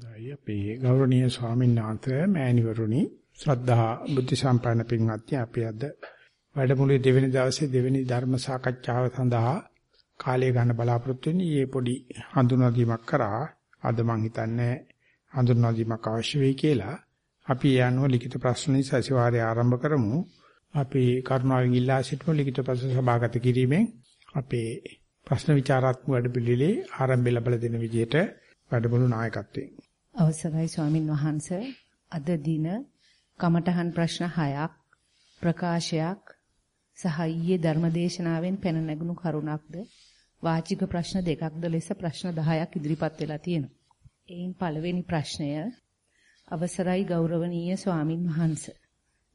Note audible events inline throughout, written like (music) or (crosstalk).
දැයි අපේ ගෞරවනීය ස්වාමීන් වහන්සේ මෑණිවරුනි ශ්‍රද්ධා බුද්ධ සම්පන්න පින්වත්නි අපි අද වැඩමුළුවේ දෙවෙනි දවසේ දෙවෙනි ධර්ම සාකච්ඡාව සඳහා කාලය ගන්න බලාපොරොත්තු වෙන්නේ. ඊයේ පොඩි හඳුන්වා කරා අද මං හිතන්නේ හඳුන්වා දීමක් අවශ්‍ය වෙයි කියලා. අපි යනුව ලිඛිත ප්‍රශ්න සතිವಾರය ආරම්භ කරමු. අපි කරුණාවෙන් ඉල්ලා සිටිමු ලිඛිත ප්‍රශ්න සභාගත කිරීමෙන් අපේ ප්‍රශ්න විචාරාත්මක වැඩපිළිවෙලේ ආරම්භය ලැබලා දෙන විදිහට වැඩමුළු නායකත්වයෙන් අවසරයි ස්වාමින් වහන්ස අද දින කමඨහන් ප්‍රශ්න 6ක් ප්‍රකාශයක් සහ ඊයේ ධර්මදේශනාවෙන් පැන නැගුණු කරුණක්ද වාචික ප්‍රශ්න දෙකක්ද ලෙස ප්‍රශ්න 10ක් ඉදිරිපත් වෙලා තියෙනවා. එයින් පළවෙනි ප්‍රශ්නය අවසරයි ගෞරවනීය ස්වාමින් වහන්ස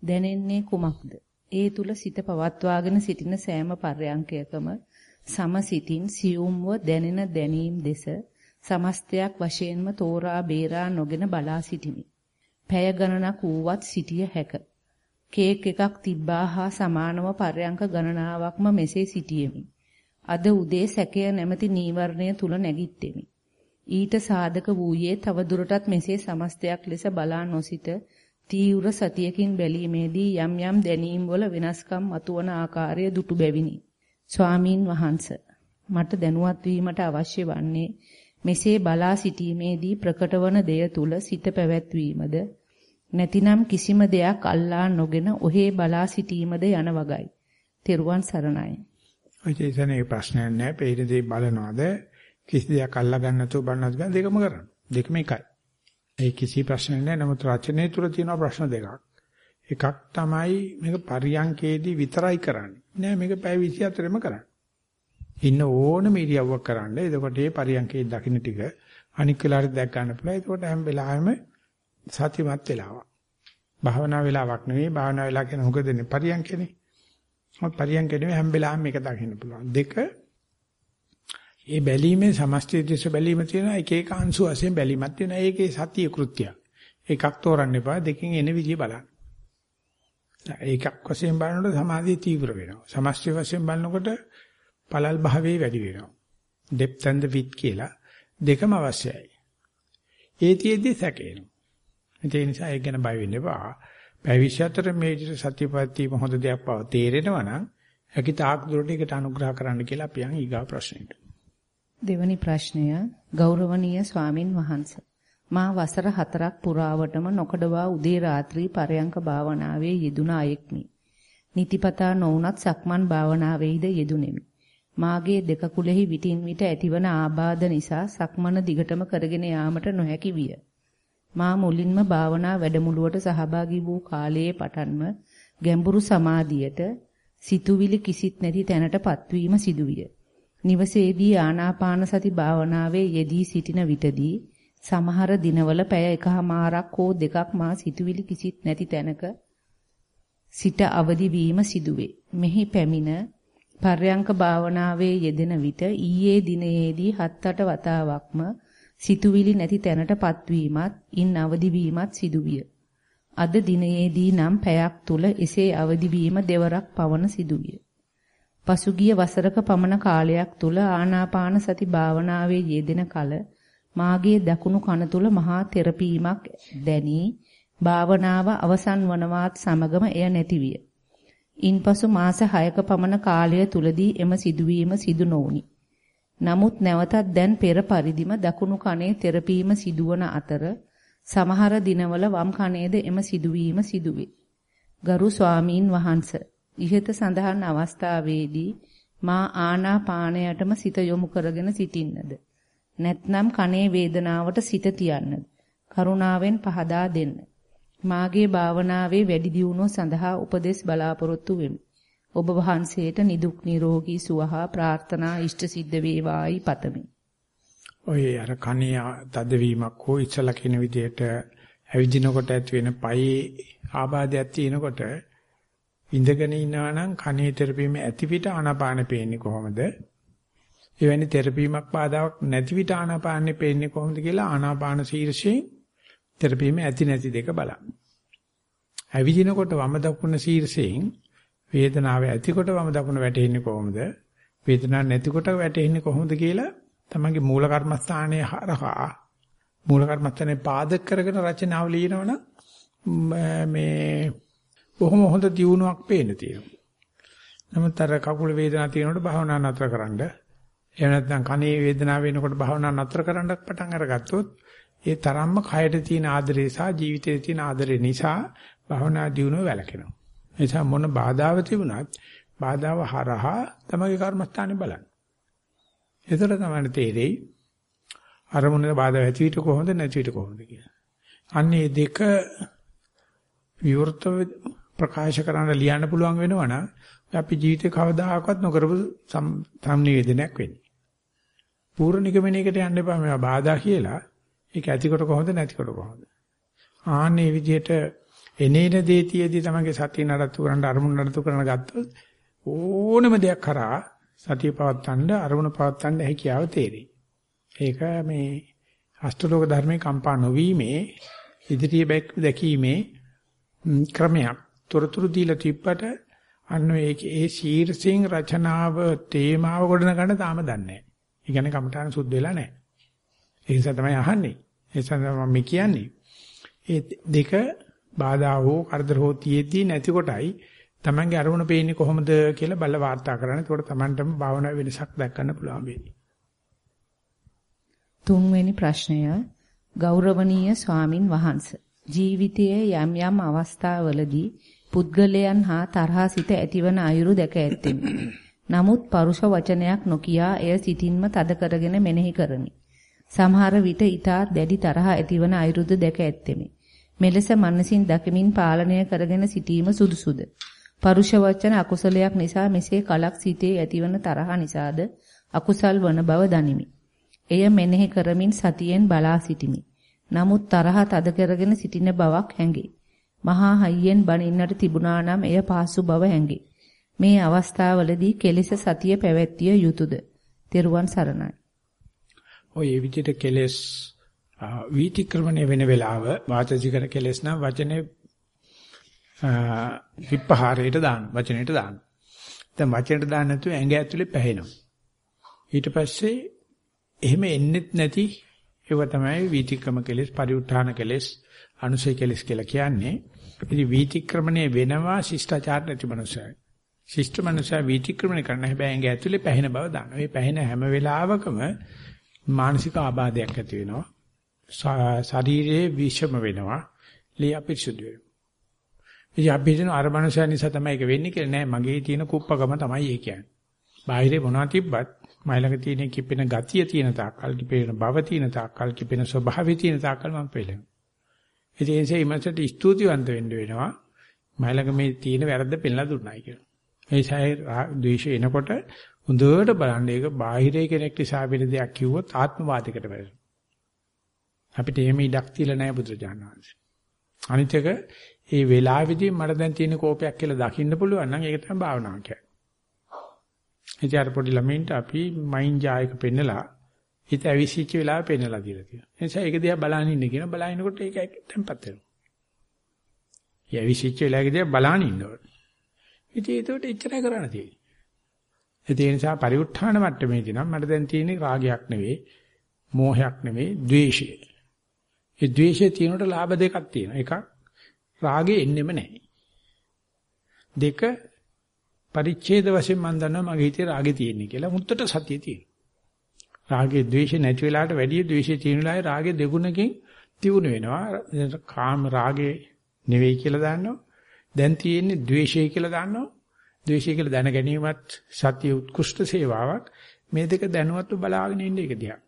දැනෙන්නේ කුමක්ද? ඒ තුල සිත පවත්වාගෙන සිටින සෑම පර්යංකයකම සමසිතින් සියුම්ව දැනෙන දැනීම් දෙස සමස්තයක් වශයෙන්ම තෝරා බේරා නොගෙන බලා සිටිමි. පැය ගණනක් වූවත් සිටිය හැක. කේක් එකක් තිබ්බා හා සමානව පර්යංක ගණනාවක්ම මෙසේ සිටියෙමි. අද උදේ සැකය නැමැති නීවරණය තුල නැගිට්ටෙමි. ඊට සාධක වූයේ තව දුරටත් මෙසේ සමස්තයක් ලෙස බලා නොසිට තීව්‍ර සතියකින් බැලීමේදී යම් යම් දැනීම් වල වෙනස්කම් මතුවන ආකාරය දුටු බැවිනි. ස්වාමීන් වහන්ස මට දැනුවත් වීමට අවශ්‍ය වන්නේ මෙසේ බලා සිටීමේදී ප්‍රකටවන දෙය තුල සිත පැවැත්වීමද නැතිනම් කිසිම දෙයක් අල්ලා නොගෙන ඔහේ බලා සිටීමද යන වගයි. තෙරුවන් සරණයි. ඔය ඉතින් ප්‍රශ්නයක් නැහැ. පේන දේ බලනවාද කිසි දෙයක් අල්ලා ගන්න නැතුව බලනවාද කියන දෙකම කරන්න. දෙකම එකයි. ඒ කිසි ප්‍රශ්නයක් නැහැ. නමුත් රචනයේ තුල තියෙන ප්‍රශ්න දෙකක්. එකක් තමයි මේක පරියංකේදී විතරයි කරන්නේ. නෑ මේක පැය 24ෙම කරන්නේ. ඉන්න ඕනම ඉරියව්වක් කරන්න. එතකොට මේ පරියන්කේ දකින්න ටික අනික් වෙලාවට දැක් ගන්න පුළුවන්. එතකොට හැම වෙලාවෙම සතිමත් වෙලාවක්. භාවනා වෙලාවක් නෙවෙයි භාවනා වෙලා කියන හොග දෙන්නේ පරියන්කේනේ. මොකද පරියන්කේ නෙවෙයි හැම වෙලාවෙම මේක දකින්න පුළුවන්. දෙක ඒ බැලීමේ සමස්තය දිස බැලීම තියෙන එක එක අංශු වශයෙන් බැලීමක් තියෙනවා. ඒකේ සතිය කෘත්‍යය. එකක් තෝරන්න එපා දෙකෙන් එන විදිය බලන්න. ඒකක් වශයෙන් බලනකොට සමාධිය තීව්‍ර වෙනවා. සමස්තය වශයෙන් බලනකොට පළල් භාවයේ වැඩි වෙනවා. depth and the width කියලා දෙකම අවශ්‍යයි. ඒතියෙදි සැකේනවා. ඒ නිසා ඒක ගැන බය වෙන්න එපා. පැවිෂතර මේ විදිහට සත්‍යපත්තිය හොඳ දෙයක් බව තේරෙනවා නම් හැකි තාක් දුරට ඒකට අනුග්‍රහ කරන්න කියලා අපි යන් ඊගා ප්‍රශ්නෙට. දෙවැනි ප්‍රශ්නය ගෞරවනීය ස්වාමින් වහන්සේ මා වසර 4ක් පුරාවටම නොකඩවා උදේ රාත්‍රී පරයන්ක භාවනාවේ යෙදුන අයෙක්මි. නිතිපතා නොඋනත් සක්මන් භාවනාවේද යෙදුණෙමි. මාගේ දෙක කුලෙහි විටින් විට ඇතිවන ආබාධ නිසා සක්මන දිගටම කරගෙන යාමට නොහැකි විය. මා මුලින්ම භාවනා වැඩමුළුවට සහභාගී වූ කාලයේ පටන්ම ගැඹුරු සමාධියට සිතුවිලි කිසිත් නැති තැනට පත්වීම සිදුවිය. නිවසේදී ආනාපාන සති භාවනාවේ යෙදී සිටින විටදී සමහර දිනවල පැය එකහමාරක් හෝ දෙකක් මා සිතුවිලි කිසිත් නැති තැනක සිට අවදි වීම සිදුවේ. මෙහි පැමිණ පර්යංක භාවනාවේ යෙදෙන විට ඊයේ දිනයේදී හත් අට වතාවක්ම සිතුවිලි නැති තැනටපත් වීමත් ඉන් අවදි වීමත් සිදුවිය. අද දිනයේදී නම් පැයක් තුල එසේ අවදි වීම දෙවරක් පවන සිදුවිය. පසුගිය වසරක පමණ කාලයක් තුල ආනාපාන සති භාවනාවේ යෙදෙන කල මාගේ දකුණු කන තුල මහා තෙරපීමක් දැනී භාවනාව අවසන් වනවත් සමගම එය නැතිවිය. ඉන්පසු මාස 6ක පමණ කාලය තුලදී එම සිදුවීම සිදු නොවුනි. නමුත් නැවතත් දැන් පෙර පරිදිම දකුණු කනේ තෙරපීම සිදුවන අතර සමහර දිනවල වම් කනේද එම සිදුවීම සිදුවේ. ගරු ස්වාමීන් වහන්ස ඉහත සඳහන් අවස්ථාවේදී මා ආනාපානයටම සිත යොමු කරගෙන සිටින්නද නැත්නම් කනේ වේදනාවට සිත තියන්නද කරුණාවෙන් පහදා දෙන්න. මාගේ භාවනාවේ වැඩි දියුණුව සඳහා උපදෙස් බලාපොරොත්තු වෙමි. ඔබ වහන්සේට නිදුක් නිරෝගී සුවහා ප්‍රාර්ථනා ඉෂ්ට සිද්ධ වේවායි පතමි. ඔය අර කණේ තදවීමක් හෝ ඉස්සලා කියන විදිහට ඇවිදිනකොට ඇති වෙන පයේ ආබාධයක් තියෙනකොට ඉඳගෙන ඉන්නවා නම් කණේ තෙරපීම ඇති පිට ආනාපාන පේන්නේ කොහොමද? එවැනි තෙරපීමක් බාධාවක් නැති විට ආනාපානෙ පේන්නේ කොහොමද කියලා ආනාපාන ශීර්ෂයෙන් තෙරපීම ඇති නැති දෙක බලන්න. ඇවිදිනකොට වම දකුණ ශීර්ෂයෙන් වේදනාව ඇතිකොට වම දකුණ වැටෙන්නේ කොහොමද? වේදනාවක් නැතිකොට වැටෙන්නේ කොහොමද කියලා තමන්ගේ මූල කර්මස්ථානයේ හරහා මූල කර්මස්ථානේ පාදක කරගෙන රචනාව ලියනවනම් මේ බොහොම හොඳ දියුණුවක් පේන්න තියෙනවා. නමුත් අර කකුල වේදනාවක් තියෙනකොට භාවනා නතර කරන්න. එහෙම නැත්නම් කනේ වේදනාව වෙනකොට භාවනා නතර කරන්න පටන් අරගත්තොත් ඒ තරම්ම කයට තියෙන ආදරේ සහ ජීවිතයේ තියෙන ආදරේ නිසා භාවනා දියුණුව වැළකෙනවා. ඒ නිසා මොන බාධාව තිබුණත් බාධාව හරහා තමගේ කර්මස්ථානේ බලන්න. එතකොට තමයි තේරෙයි අරමුණේ බාධා ඇති විට කොහොමද නැති විට කොහොමද කියලා. අන්නේ දෙක විවෘතව ප්‍රකාශ කරන්න ලියන්න පුළුවන් වෙනවනම් අපි ජීවිතේ කවදාකවත් නොකරපු සම්නිවේදනයක් වෙන්නේ. පූර්ණ නිගමනයකට යන්න එපා මේවා බාධා කියලා. ඒක ඇතිකොට කොහොමද නැතිකොට කොහොමද? ආන්නේ විදිහට එනේන දේතියදී තමයි සතිය නඩත්තු කරන්න අරමුණු නඩත්තු කරන ගත්තොත් ඕනම දෙයක් කරා සතිය පවත්තන්න අරමුණ පවත්තන්න හැකියාව තේරෙයි. ඒක මේ අෂ්ටලෝක ධර්මයේ කම්පා නොවීමේ ඉදිරිය දැකීමේ ක්‍රමයක්. තොරතුරු දීලා තිබ්බට අන්න ඒකේ ඒ ශීර්ෂයෙන් රචනාව තේමාව ගොඩන ගන්න තාම දන්නේ නැහැ. ඒ කියන්නේ කමඨාන සුද්ධ වෙලා නැහැ. ඒ නිසා තමයි අහන්නේ. ඒ නිසා මම කියන්නේ. ඒ දෙක බාධා හෝ කරදර හෝ තියේදී නැති කොටයි Tamange අරමුණ පේන්නේ කොහොමද කියලා බල වාර්තා කරන්න. ඒකට Tamanටම භාවනා වෙනසක් දක්වන්න පුළුවන් වෙන්නේ. තුන්වෙනි ප්‍රශ්නය ගෞරවනීය ස්වාමින් වහන්සේ ජීවිතයේ යම් යම් අවස්ථාවලදී පුද්ගලයන් හා තරහා සිට ඇතිවන අයුරු දැක ඇත්තෙමි. නමුත් පරුෂ වචනයක් නොකියා එය සිතින්ම තද කරගෙන මෙනෙහි කරමි. සමහර විට ඊටා දැඩි තරහ ඇතිවන අයුරුද දැක ඇත්තෙමි. මෙලෙස මනසින් දකිමින් පාලනය කරගෙන සිටීම සුදුසුද? පරුෂ වචන අකුසලයක් නිසා මෙසේ කලක් සිටේ ඇතිවන තරහ නිසාද අකුසල් වන බව දනිමි. එය මෙනෙහි කරමින් සතියෙන් බලා සිටිමි. නමුත් තරහ තද කරගෙන සිටින බවක් හැඟේ. මහා හයියෙන් බනින්නට තිබුණා නම් එය පාසු බව හැඟේ. මේ අවස්ථාවවලදී කෙලෙස සතිය පැවැත්විය යුතුයද? තෙරුවන් සරණයි. ඔය විදිහට කෙලෙස් වීතික්‍රමණය වෙන වෙලාව වාචිකර කෙලෙස් නම් වචනේ විපහාරයට දාන්න වචනෙට දාන්න. දැන් වචනෙට දාන්න නැතුව ඇඟ ඇතුලේ පැහැෙනවා. ඊට පස්සේ එහෙම එන්නෙත් නැති ඒව තමයි වීතික්‍රම කෙලෙස්, පරිඋත්ථාන කෙලෙස්, අනුසය කෙලෙස් කියලා කියන්නේ. ඉතින් වීතික්‍රමණය වෙනවා ශිෂ්ටාචාර නැති මනුස්සයයි. ශිෂ්ට මනුස්සයා වීතික්‍රමණය කරන්න හැබැයි ඇඟ ඇතුලේ පැහැෙන බව දන්නවා. මේ පැහැෙන හැම වෙලාවකම මානසික ආබාධයක් ඇති වෙනවා. ශරීරයේ විෂම වෙනවා. ලේ අපිරිසුදු වෙනවා. ඉතින් අපි හිතන අර මනුස්සයා නිසා තමයි ඒක වෙන්නේ කියලා නෑ. මගේ තියෙන කුප්පකම තමයි ඒ කියන්නේ. බාහිරේ මොනවා තිබ්බත් මයිලක තියෙන කිපෙන ගතිය තියෙන තාක්කල් කිපෙන බව තියෙන තාක්කල් කිපෙන ස්වභාවය තියෙන තාක්කල් මම පෙළෙනවා. ඒ නිසා ඊමසට ස්තුතිවන්ත වෙන්න වෙනවා. මයිලක මේ තියෙන වැරද්ද පෙන්ලා දුන්නයි කියලා. ඒ සාය ද්වේෂය එනකොට හොඳට බලන්න ඒක බාහිරේ කෙනෙක් නිසා වෙන දෙයක් කිව්වොත් ආත්මවාදයකට වැටෙනවා. අපිට එහෙම ඉඩක් තියලා නැහැ බුදුරජාණන් වහන්සේ. අනිත් එක ඒ වෙලාවේදී මට දැන් තියෙන කෝපයක් කියලා දකින්න පුළුවන් නම් ඒක තමයි භාවනාව කියන්නේ. ඉතින් අර පොඩි ළමයින්ට අපි මයින් ජායක පෙන්නලා හිත ඇවිසිච්ච වෙලාවෙ පෙන්නලා දීලා තියෙනවා. ඒ නිසා ඒක දිහා බලන් ඉන්න කියන බලනකොට ඒක තැම්පත් වෙනවා. ඒ ඇවිසිච්ච වෙලාවෙ දිහා බලන් ඉන්නවා. ඉතින් ඒකට එච්චරයි කරන්න තියෙන්නේ. ඒ නිසා පරිඋත්ථාන මට්ටමේදී නම් මට දැන් තියෙන්නේ රාගයක් නෙවෙයි, මෝහයක් නෙවෙයි, ද්වේෂය. ඒ ද්වේෂය තියෙනකොට ලාභ දෙකක් තියෙනවා. එකක් රාගේ එන්නෙම නැහැ. දෙක පරිච්ඡේද වශයෙන් මම දන්නවා මගේ හිතේ රාගේ තියෙන්නේ කියලා. මුත්තට සතිය තියෙනවා. රාගේ ද්වේෂේ නැති වෙලාවට වැඩි ද්වේෂේ තියෙන වෙලාවේ රාගේ දෙගුණකින් තියුණු වෙනවා. කාම රාගේ නෙවෙයි කියලා දන්නවා. දැන් තියෙන්නේ ද්වේෂය කියලා දන්නවා. ද්වේෂය කියලා දැන ගැනීමත් සතිය උත්කෘෂ්ඨ සේවාවක්. මේ දෙක දැනුවත්ව බලාගෙන ඉන්න එක දිහා.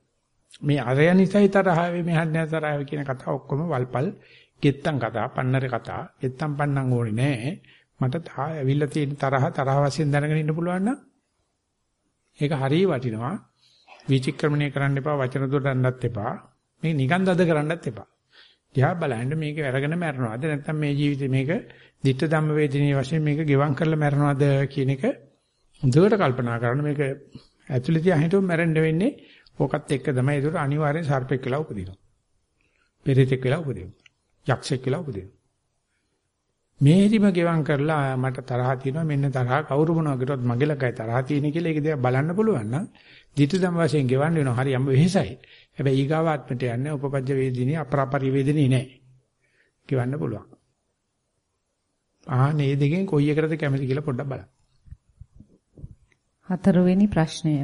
මේ අරය නිසයි තරහවේ මෙහත් නැ තරහවේ කියන කතා ඔක්කොම වල්පල් ගෙත්තම් කතා, පන්නර කතා. ගෙත්තම් පන්නම් ඕනේ නෑ. මට තා ඇවිල්ලා තියෙන තරහ තරහ වශයෙන් දැනගෙන ඉන්න පුළුවන් නම් ඒක හරිය වටිනවා. විචක්‍රමණය කරන්න එපා, වචන දොඩන්නත් එපා. මේ නිකන් දද කරන්නත් එපා. දිහා බලන්න මේක අරගෙන මැරෙනවද නැත්නම් මේ ජීවිතේ මේක ditta ධම්ම වේදිනේ වශයෙන් මේක ගෙවම් කරලා මැරෙනවද කියන එක හොඳට කල්පනා කරන්න මේක ඇතුළේ තියා හිටුව මැරෙන්න වෙන්නේ ඕකත් එක්ක තමයි ඒක අනිවාර්යෙන් සර්පෙක් වෙලා උපදිනවා. පෙරේතෙක් වෙලා උපදිනවා. යක්ෂයෙක් වෙලා උපදිනවා. මේදිම ගෙවම් කරලා මට තරහ තියෙනවා මෙන්න තරහ කවුරු මොනවා කරුවත් මගේ ළඟයි තරහ තියෙන කියලා ඒක දිහා බලන්න පුළුවන් නම් ධිටු දම වශයෙන් ගෙවන්න වෙනවා හරි යම් වෙහෙසයි හැබැයි ඊගාවාත්මට යන්නේ උපපජ්ජ වේදිනේ අපරාපරි වේදිනේ නෑ. කියවන්න පුළුවන්. ආ මේ දෙකෙන් කොයි එකටද කැමති කියලා පොඩ්ඩක් බලන්න. හතරවෙනි ප්‍රශ්නය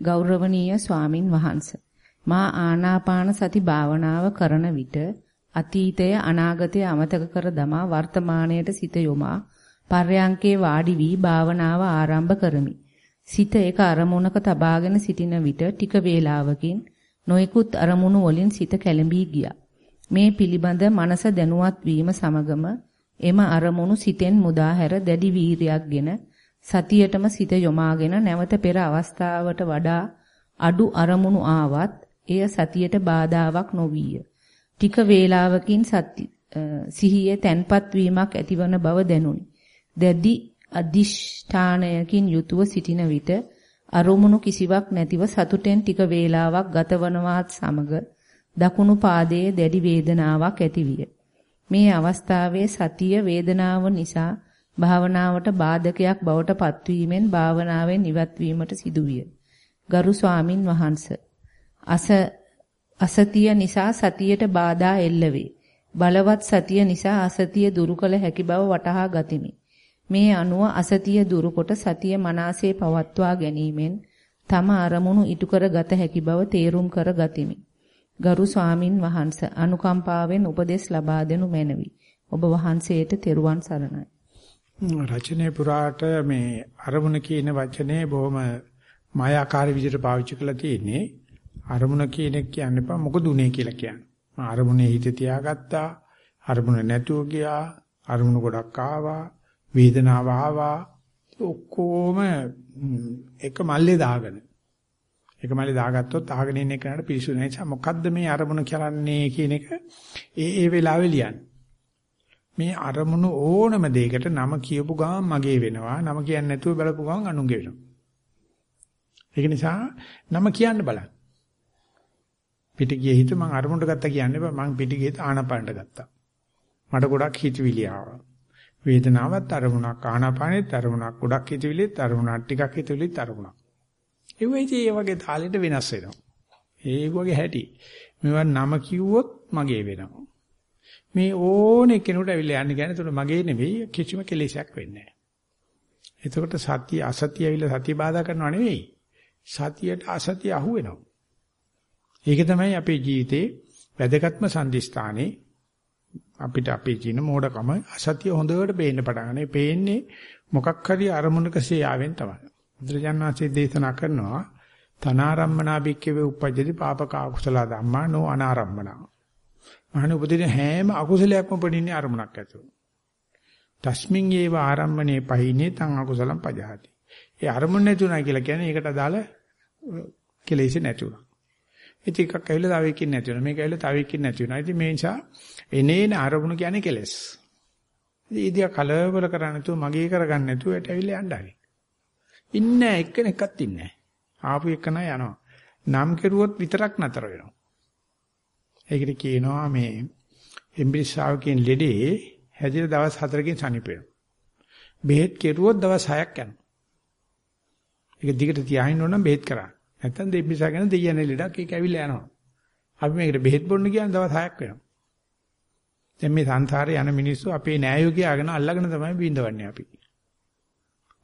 ගෞරවනීය ස්වාමින් වහන්සේ මා ආනාපාන සති භාවනාව කරන විට අතීතය අනාගතය අමතක කර දමා වර්තමානයට සිත යොමා පර්යංකේ වාඩි වී භාවනාව ආරම්භ කරමි. සිත එක අරමුණක තබාගෙන සිටින විට ටික වේලාවකින් නොයෙකුත් අරමුණු වලින් සිත කැළඹී ගියා. මේ පිළිබඳ මනස දැනුවත් වීම සමගම එම අරමුණු සිතෙන් මුදා හැර දැඩි වීරියක්ගෙන සතියටම සිත යොමාගෙන නැවත පෙර අවස්ථාවට වඩා අඩු අරමුණු ආවත් එය සතියට බාධාාවක් නොවිය. ටික වේලාවකින් සති සිහියේ තැන්පත් වීමක් ඇතිවන බව දැනුනි. දැඩි අදිෂ්ඨානයකින් යුතුව සිටින විට අරමුණු කිසිවක් නැතිව සතුටෙන් ටික වේලාවක් ගතවනවත් සමග දකුණු පාදයේ දැඩි වේදනාවක් ඇතිවිය. මේ අවස්ථාවේ සතිය වේදනාව නිසා භාවනාවට බාධකයක් බවට පත්වීමෙන් භාවනාවෙන් ඉවත් වීමට සිදුවිය. ගරු ස්වාමින් වහන්සේ අස අසතිය නිසා සතියට බාධා එල්ලවේ. බලවත් සතිය නිසා අසතිය දුරු කළ හැකි බව වටහා ගතිමි. මේ අනුව අසතිය දුරුකොට සතිය මනාසේ පවත්වා ගැනීමෙන් තම අරමුණු ඉටු කර ගත හැකි බව තේරුම් කර ගතිමි. ගරු ස්වාමින් වහන්සේ අනුකම්පාවෙන් උපදෙස් ලබා දෙනු මැනවි. ඔබ වහන්සේට තෙරුවන් සරණයි. රචනයේ පුරාට මේ අරමුණ කියන වචනේ බොහොම මායාකාරී විදිහට පාවිච්චි කරලා තියෙන්නේ. අරමුණ කියන එක කියන්න එපා මොකද උනේ කියලා කියන්න. අරමුණේ හිත තියාගත්තා. අරමුණ නැතුව ගියා. අරමුණ ගොඩක් ආවා. වේදනාව ආවා. ඔක්කොම එක මල්ලේ දාගෙන. එක මල්ලේ දාගත්තොත් අහගෙන ඉන්න කෙනාට පිළිසු නැහැ. මොකද්ද මේ අරමුණ කරන්නේ කියන එක ඒ ඒ වෙලාවේ ලියන්න. මේ අරමුණු ඕනම දෙයකට නම කියපු ගමන් මගේ වෙනවා. නම කියන්නේ නැතුව බලපු ගමන් අනුන්ගේ වෙනවා. ඒක නිසා නම කියන්න බලන්න. පිටිගියේ හිත මං අරමුණට ගත්තා කියන්නේ මං පිටිගියේ හිත ආනපානට ගත්තා. මට ගොඩක් හිතවිලි ආවා. වේදනාවත් අරමුණක් ආනාපානෙත් අරමුණක් ගොඩක් හිතවිලිත් අරමුණක් ටිකක් හිතවිලිත් අරමුණක්. ඒ වෙයිදී ඒ වගේ තාලෙට වෙනස් වෙනවා. ඒ වගේ හැටි. මේවා නම කිව්වොත් මගේ වෙනවා. මේ ඕනේ කෙනෙකුට ඇවිල්ලා යන්න කියන්නේ එතකොට මගේ නෙවෙයි කිසිම කෙලෙසයක් වෙන්නේ නැහැ. එතකොට සතිය අසතිය ඇවිල්ලා සතිය බාධා කරනව නෙවෙයි. සතියට අසතිය අහු වෙනවා. ඒක තමයි අපේ ජීවිතේ වැදගත්ම සම්දිස්ථානේ අපිට අපේ ජීන මෝඩකම අසතිය හොඳට පේන්න පටන් ගන්න. පේන්නේ මොකක් හරි අරමුණක සියාවෙන් තමයි. බුදුරජාණන්සේ දේශනා කරනවා තනාරම්මනා භික්කවේ උපජ්ජති පාපක අකුසල ධම්මා නෝ අනාරම්මනා. මහණ උපදින හැම අකුසලයක්ම පඩින්නේ අරමුණක් ඇතුව. තස්මින් ඒව ආරම්මනේ පහිනේ තං අකුසලම් පජහති. ඒ අරමුණ නැතුණා කියලා කියන්නේ ඒකට අදාළ කෙලෙස් නැතුණා. ඉතින් එකක් ඇවිල්ලා තව එකකින් නැති වෙනවා. මේක ඇවිල්ලා තව එකකින් නැති වෙනවා. ඉතින් මේ නිසා එනේන අරමුණු කියන්නේ කෙලෙස්. ඉතින් ඉදියා කලබල කරන්නේ නැතුව මගේ කරගන්න නැතුව ඒට ඇවිල්ලා යන්න හරි. ඉන්නේ එක්කෙනෙක්වත් ඉන්නේ නැහැ. ආපු එකන යනවා. නම් කෙරුවොත් විතරක් නතර වෙනවා. ඒකට කියනවා මේ එම්බිරිස්සාව කියන ලෙඩේ හැදිලා දවස් 4කින් සනීප වෙනවා. බෙහෙත් කෙරුවොත් දවස් 6ක් යනවා. ඒක දිගට තියාගෙන ඕන නම් බෙහෙත් කරා. නැත්තම් දෙම්බිරිස්සා ගැන දෙයයන් ලෙඩක් ඒක ඇවිල්ලා යනවා. අපි මේකට බෙහෙත් බොන්න ගියාම දවස් 6ක් වෙනවා. දැන් මේ සංසාරේ යන මිනිස්සු අපේ නෑයෝ කියාගෙන අල්ලගෙන තමයි බින්දවන්නේ අපි.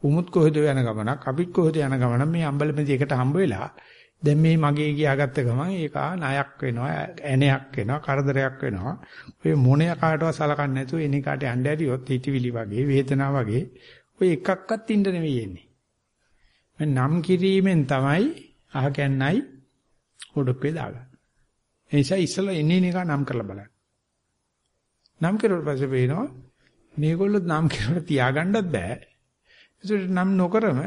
උමුත් කොහෙද යන ගමනක් අපිත් කොහෙද යන ගමනක් මේ අම්බලමෙදි එකට හම්බ වෙලා දැන් මේ මගේ කියාගත්ත ගමන් ඒක ණයක් වෙනවා ඇණයක් වෙනවා කරදරයක් වෙනවා ඔය මොණය කාටවත් සලකන්නේ නැතුව එන කාට යන්න ඇරියොත් හිතවිලි වගේ වේදනාව වගේ ඔය එකක්වත් ඉන්න නෙවෙයි එන්නේ මම නම් කිරීමෙන් තමයි අහකැන්නයි ඔඩොක්කේ දාගන්න ඒ නිසා ඉස්සලා එන්නේ නේක නම් කරලා බලන්න නම් කරුවට පස්සේ පේනවා මේගොල්ලෝ නම් කරලා තියාගන්නත් බෑ ඒසට නම් නොකරම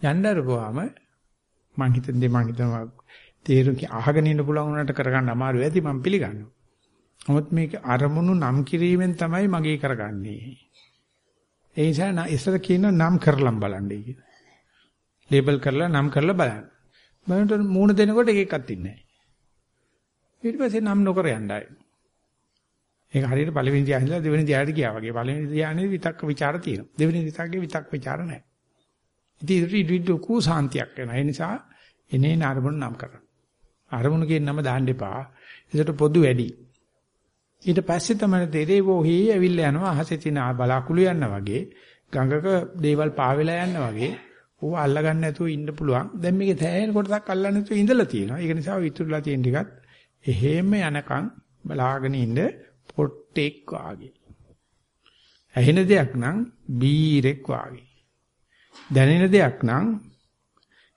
යන්න අරපුවාම මං හිතන්නේ මං හිතනවා තේරුම් අහගෙන ඉන්න පුළුවන් උනට කරගන්න අමාරු ඇති මං පිළිගන්නවා. නමුත් මේක අරමුණු නම් කිරීමෙන් තමයි මගේ කරගන්නේ. ඒ නිසා ඉස්සර කියන නම් කරලම් බලන්නේ කියලා. ලේබල් කරලා නම් කරලා බලන්න. මනට මූණ දෙනකොට එක එකක් තින්නේ. ඊට පස්සේ නම් නොකර යන්නයි. ඒක හරියට පළවෙනි ධ්‍යානෙ ඉඳලා දෙවෙනි ධ්‍යානෙට ගියා වගේ. පළවෙනි ධ්‍යානෙ විතක්ක ਵਿਚාර තියෙනවා. දෙවෙනි ධ්‍යානෙ විතක්ක විචාර නැහැ. ඉතින් ඉදිරි දුකු සාන්තියක් වෙනවා. ඒ නිසා එනේ නරමුණ නම් කරන්න. අරමුණ කියන නම දාන්න එපා. ඒකට පොදු වැඩි. ඊට පස්සේ තමයි දෙරේවෝ හි ඇවිල්ලා යනවා අහසේ තියෙන බලාකුළු යනවා වගේ ගඟක දේවල් පාවෙලා යනවා වගේ ඌ අල්ලගන්න නැතුව ඉන්න පුළුවන්. දැන් මේකේ තැහෙන කොටසක් අල්ලන්න නැතුව ඉඳලා තියෙනවා. ඒක නිසා විතුරුලා තියෙන ටිකත් එහෙම යනකම් බලාගෙන ඉන්න පොට්ටෙක් වාගේ. ඇහෙන දෙයක් නම් බීරෙක් වාගේ. දැනෙන දෙයක් නම්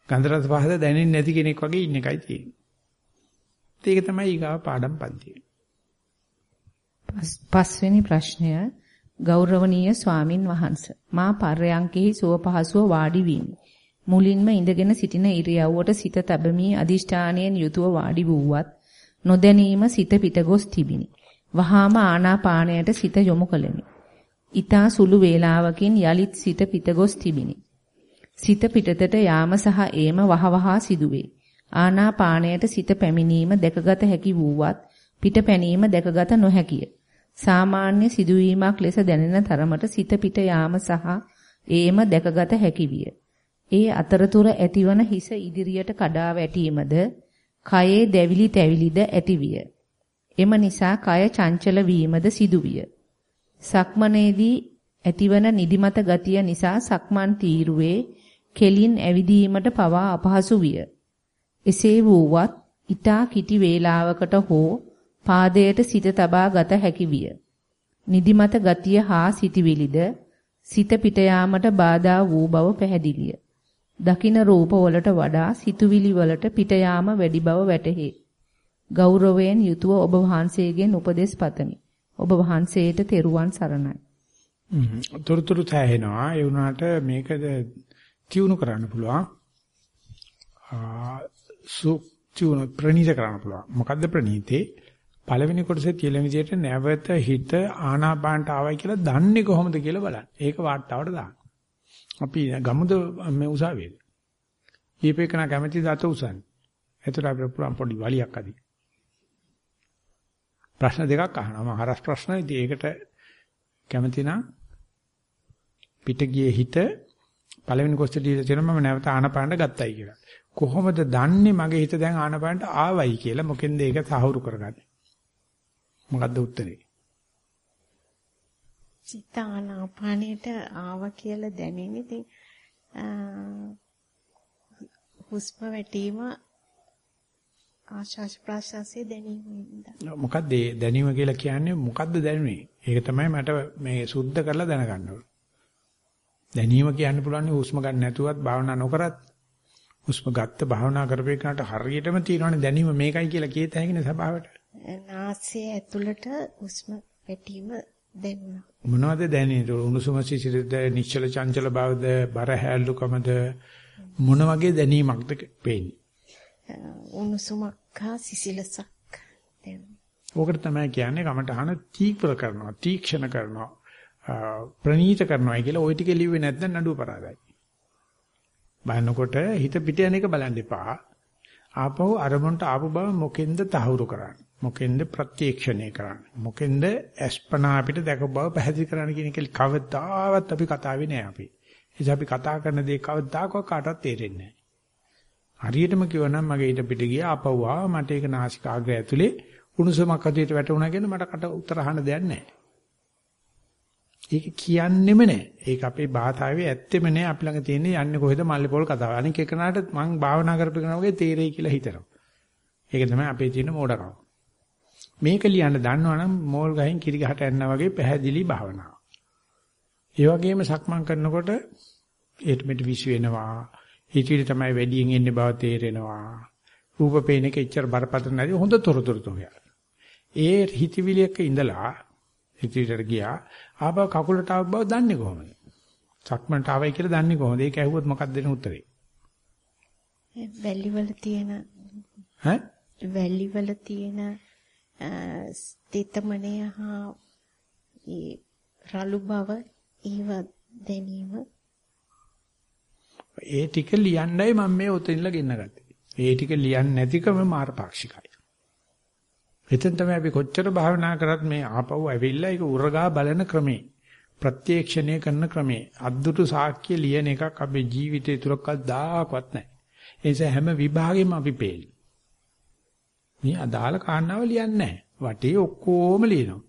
ගන්ධ රස පහස දැනෙන්නේ නැති කෙනෙක් වගේ ඉන්න එකයි තියෙන්නේ. ඒක තමයි ඊගාව පාඩම් පන්තිය. පස්වෙනි ප්‍රශ්නය ගෞරවනීය ස්වාමින් වහන්සේ මා පර්යංකෙහි සුව පහසුව වාඩි වීමි. මුලින්ම ඉඳගෙන සිටින ඉරියව්වට සිත තබමි අදිෂ්ඨානයෙන් යුතුව වාඩි වූවත් නොදැනීම සිත පිටගොස් තිබිනි. වහාම ආනාපාණයට සිත යොමු කළෙමි. ඊතා සුළු වේලාවකින් යලිත් සිත පිටගොස් තිබිනි. සිත පිටතට යාම සහ ඒම වහවහා සිදුවේ. ආනාපාණයට සිත පැමිණීම දැකගත හැකි වූවත් පිට පැනීම දැකගත නොහැකිය. සාමාන්‍ය සිදුවීමක් ලෙස දැනෙන තරමට සිත පිට යාම සහ ඒම දැකගත හැකි විය. ඒ අතරතුර ඇතිවන හිස ඉදිරියට කඩා වැටීමද කයේ දැවිලි තැවිලිද ඇතිවිය. එම නිසා කය චංචල වීමද සිදුවිය. සක්මනේදී ඇතිවන නිදිමත ගතිය නිසා සක්මන් තීරුවේ කෙලින් ඇවිදීමට පවා අපහසු විය. එසේ වූවත් ඊටා කිටි වේලාවකට හෝ පාදයට සිත තබා ගත හැකි විය. නිදිමත ගතිය හා සිටිවිලිද සිත පිට යාමට බාධා වූ බව පැහැදිලිය. දකින රූප වලට වඩා සිතුවිලි වලට පිට යාම වැඩි බව වැටහේ. ගෞරවයෙන් යුතුව ඔබ වහන්සේගෙන් උපදෙස් පතමි. ඔබ වහන්සේට තෙරුවන් සරණයි. තොරතුරු තැහෙනවා. ඒ වුණාට මේක තියුණු කරන්න පුළුවන්. සු තියුණු ප්‍රණීත කරන්න පුළුවන්. මොකද්ද ප්‍රණීතේ? පළවෙනි කොටසේ තියෙන විදිහට නැවත හිත ආනාපානට ආවයි කියලා දන්නේ කොහොමද කියලා බලන්න. ඒක වාට්ටාවට දාන්න. අපි ගමුද මේ උසාවියේ. ඊපේකන කැමැති දත උසන්නේ. එතකොට අපිට පුළුවන් පොඩි වලියක් අදී. ප්‍රශ්න දෙකක් අහනවා. මම හරස් ප්‍රශ්න ඉතින් ඒකට කැමති නම් පිට ගියේ හිත පළවෙනි කොස්ටේ දීලා තියෙනවා මම නැවත ආනපානට ගත්තයි කියලා. කොහොමද දන්නේ මගේ හිත දැන් ආනපානට ආවයි කියලා මොකෙන්ද ඒක සාහුරු කරගන්නේ? මොකද්ද උත්තරේ? සිත ආනාපානයට ආව කියලා දැනෙන ඉතින් හුස්ම වැටීම ආශාස ප්‍රාශාසයේ දැනීම මොකද්ද දැනීම කියලා කියන්නේ මොකද්ද දැනුනේ? ඒක තමයි මට මේ සුද්ධ කරලා දැනගන්න ඕනේ. දැනීම කියන්න පුළුවන් හුස්ම ගන්න නැතුවත් භාවනා නොකරත් හුස්ම ගත්ත භාවනා කරපේකනට හරියටම තියෙනවනේ දැනීම මේකයි කියලා කියත හැකිනේ සබාවට. නාසයේ ඇතුළට හුස්ම වැටීම දැනුණා. මොනවද දැනෙන්නේ? උණුසුම සිසිලද, නිශ්චල චංචල බවද, බර හැල්ලුකමද මොන වගේ දැනීමක්ද පේන්නේ? උණුසුමක් හා සිසිලසක් දැනෙනවා. ඕකට තමයි කියන්නේ කමටහන තීක්‍ර කරනවා, තීක්ෂණ කරනවා, ප්‍රනීත කරනවා කියලා ওই ටික ලිව්වේ නැත්නම් නඩුව පරාදයි. බලනකොට හිත පිට යන එක බලන්න එපා. ආපහු අරමුණට ආපු බව මොකෙන්ද තහවුරු කරන්නේ? මොකෙන්ද ප්‍රත්‍යක්ෂණය කරන්නේ? මොකෙන්ද අස්පනා අපිට දැක බව පැහැදිලි කරන්න කියන එක කවදාවත් අපි කතාවේ නෑ අපි. ඒ අපි කතා කරන දේ කවදාකවත් කාටවත් තේරෙන්නේ නෑ. හරියටම කිව්වනම් මගේ ඊට පිට ගියා ආපහු මට ඒක නාසිකාග්‍රය ඇතුලේ උණුසුමක් අදිට වැටුණා කියන මට කට උත්තර අහන්න දෙයක් නෑ. ඒක කියන්නෙම නෑ. ඒක අපේ භාෂාවේ ඇත්තෙම නෑ. අපි ළඟ තියෙන්නේ යන්නේ කොහෙද මල්ලිපොල් කතාව. අනික එකනට මං භාවනා කරපේකන වගේ තේරෙයි කියලා හිතනවා. ඒක තමයි අපේ තියෙන මෝඩකම. මේක ලියන්න දන්නවනම් මෝල් ගහින් කිරි ගහට යනවා වගේ පැහැදිලි භාවනාව. ඒ වගේම සක්මන් කරනකොට ඒට මෙට විශ් වෙනවා. හිතවිලි තමයි වැඩියෙන් එන්නේ බව තේරෙනවා. රූප පේන එක එච්චර බරපතල නැති හොඳ තොරතුරු තෝගයක්. ඒ හිතවිලියක ඉඳලා හිතවිලට ගියා. ආපහු කකුලට ආව බව දන්නේ කොහොමද? සක්මන්ට ආවයි කියලා දන්නේ කොහොමද? ඒක ඇහුවොත් මොකක්ද දෙන උත්තරේ? වැලි වල තියෙන ඈ වැලි වල තියෙන ස්ථිතමණය හා ඒ රළු බව ඒව දැනීම ඒ ටික ලියන්නයි මම මේ උතෙන්ලා ගෙන්න ගත්තේ. ඒ ටික ලියන්නේ නැතිකම මාරපාක්ෂිකයි. එතෙන් තමයි අපි කොච්චර භාවනා කරත් මේ ආපහු ඇවිල්ලා ඒක උරගා බලන ක්‍රමේ ප්‍රත්‍යක්ෂණය කරන ක්‍රමේ අද්දුටු සාක්ෂිය ලියන එකක් අපේ ජීවිතේ තුරක්වත් දායකවත් නැහැ. ඒ නිසා හැම විභාගෙම අපි පේන්නේ. මේ අදාළ කාරණාව ලියන්නේ නැහැ. වටේ ඔක්කොම ලියනවා.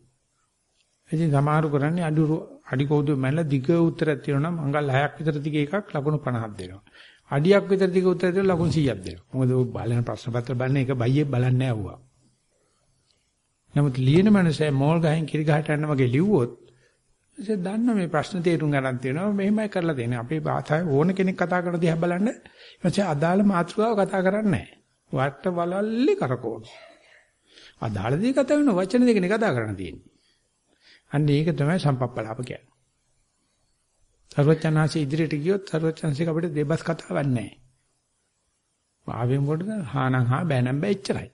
ඉතින් සමහරු කරන්නේ අඩු අඩි කෝදු මැල්ල දිග උත්තරයක් තියෙනවා නම් මංගල් 6ක් විතර දිග එකක් ලකුණු 50ක් දෙනවා. අඩියක් විතර දිග උත්තරයක් දෙනවා ලකුණු 100ක් දෙනවා. මොකද ඔය බලන ප්‍රශ්න පත්‍ර බලන්නේ එක බයියේ බලන්නේ නැහැ නමුත් ලියන මනසේ මෝල් ගහෙන් කිරි ගහට යන වගේ ලිව්වොත් ඉතින් දන්න මේ ප්‍රශ්න තේරුම් ගන්න තියෙනවා මෙහෙමයි කරලා දෙන්නේ. අපේ භාෂාවේ ඕන කෙනෙක් කතා කරන දිහා බලන්න ඊපස්සේ අදාළ මාතෘකාව කතා කරන්නේ නැහැ. වට බලල්ලි කරකවන. අදාළ දේ කතා වෙන වචන දෙකනේ කතා කරන්න තියෙන්නේ. අන්න ඒක තමයි සම්පප්පලාප කියන්නේ. සර්වචනාංශ ඉදිරියට ගියොත් සර්වචනාංශික අපිට දෙබස් කතාවක් නැහැ. ආවෙන් කොටද හානම් හා බෑනම් බෑ එච්චරයි.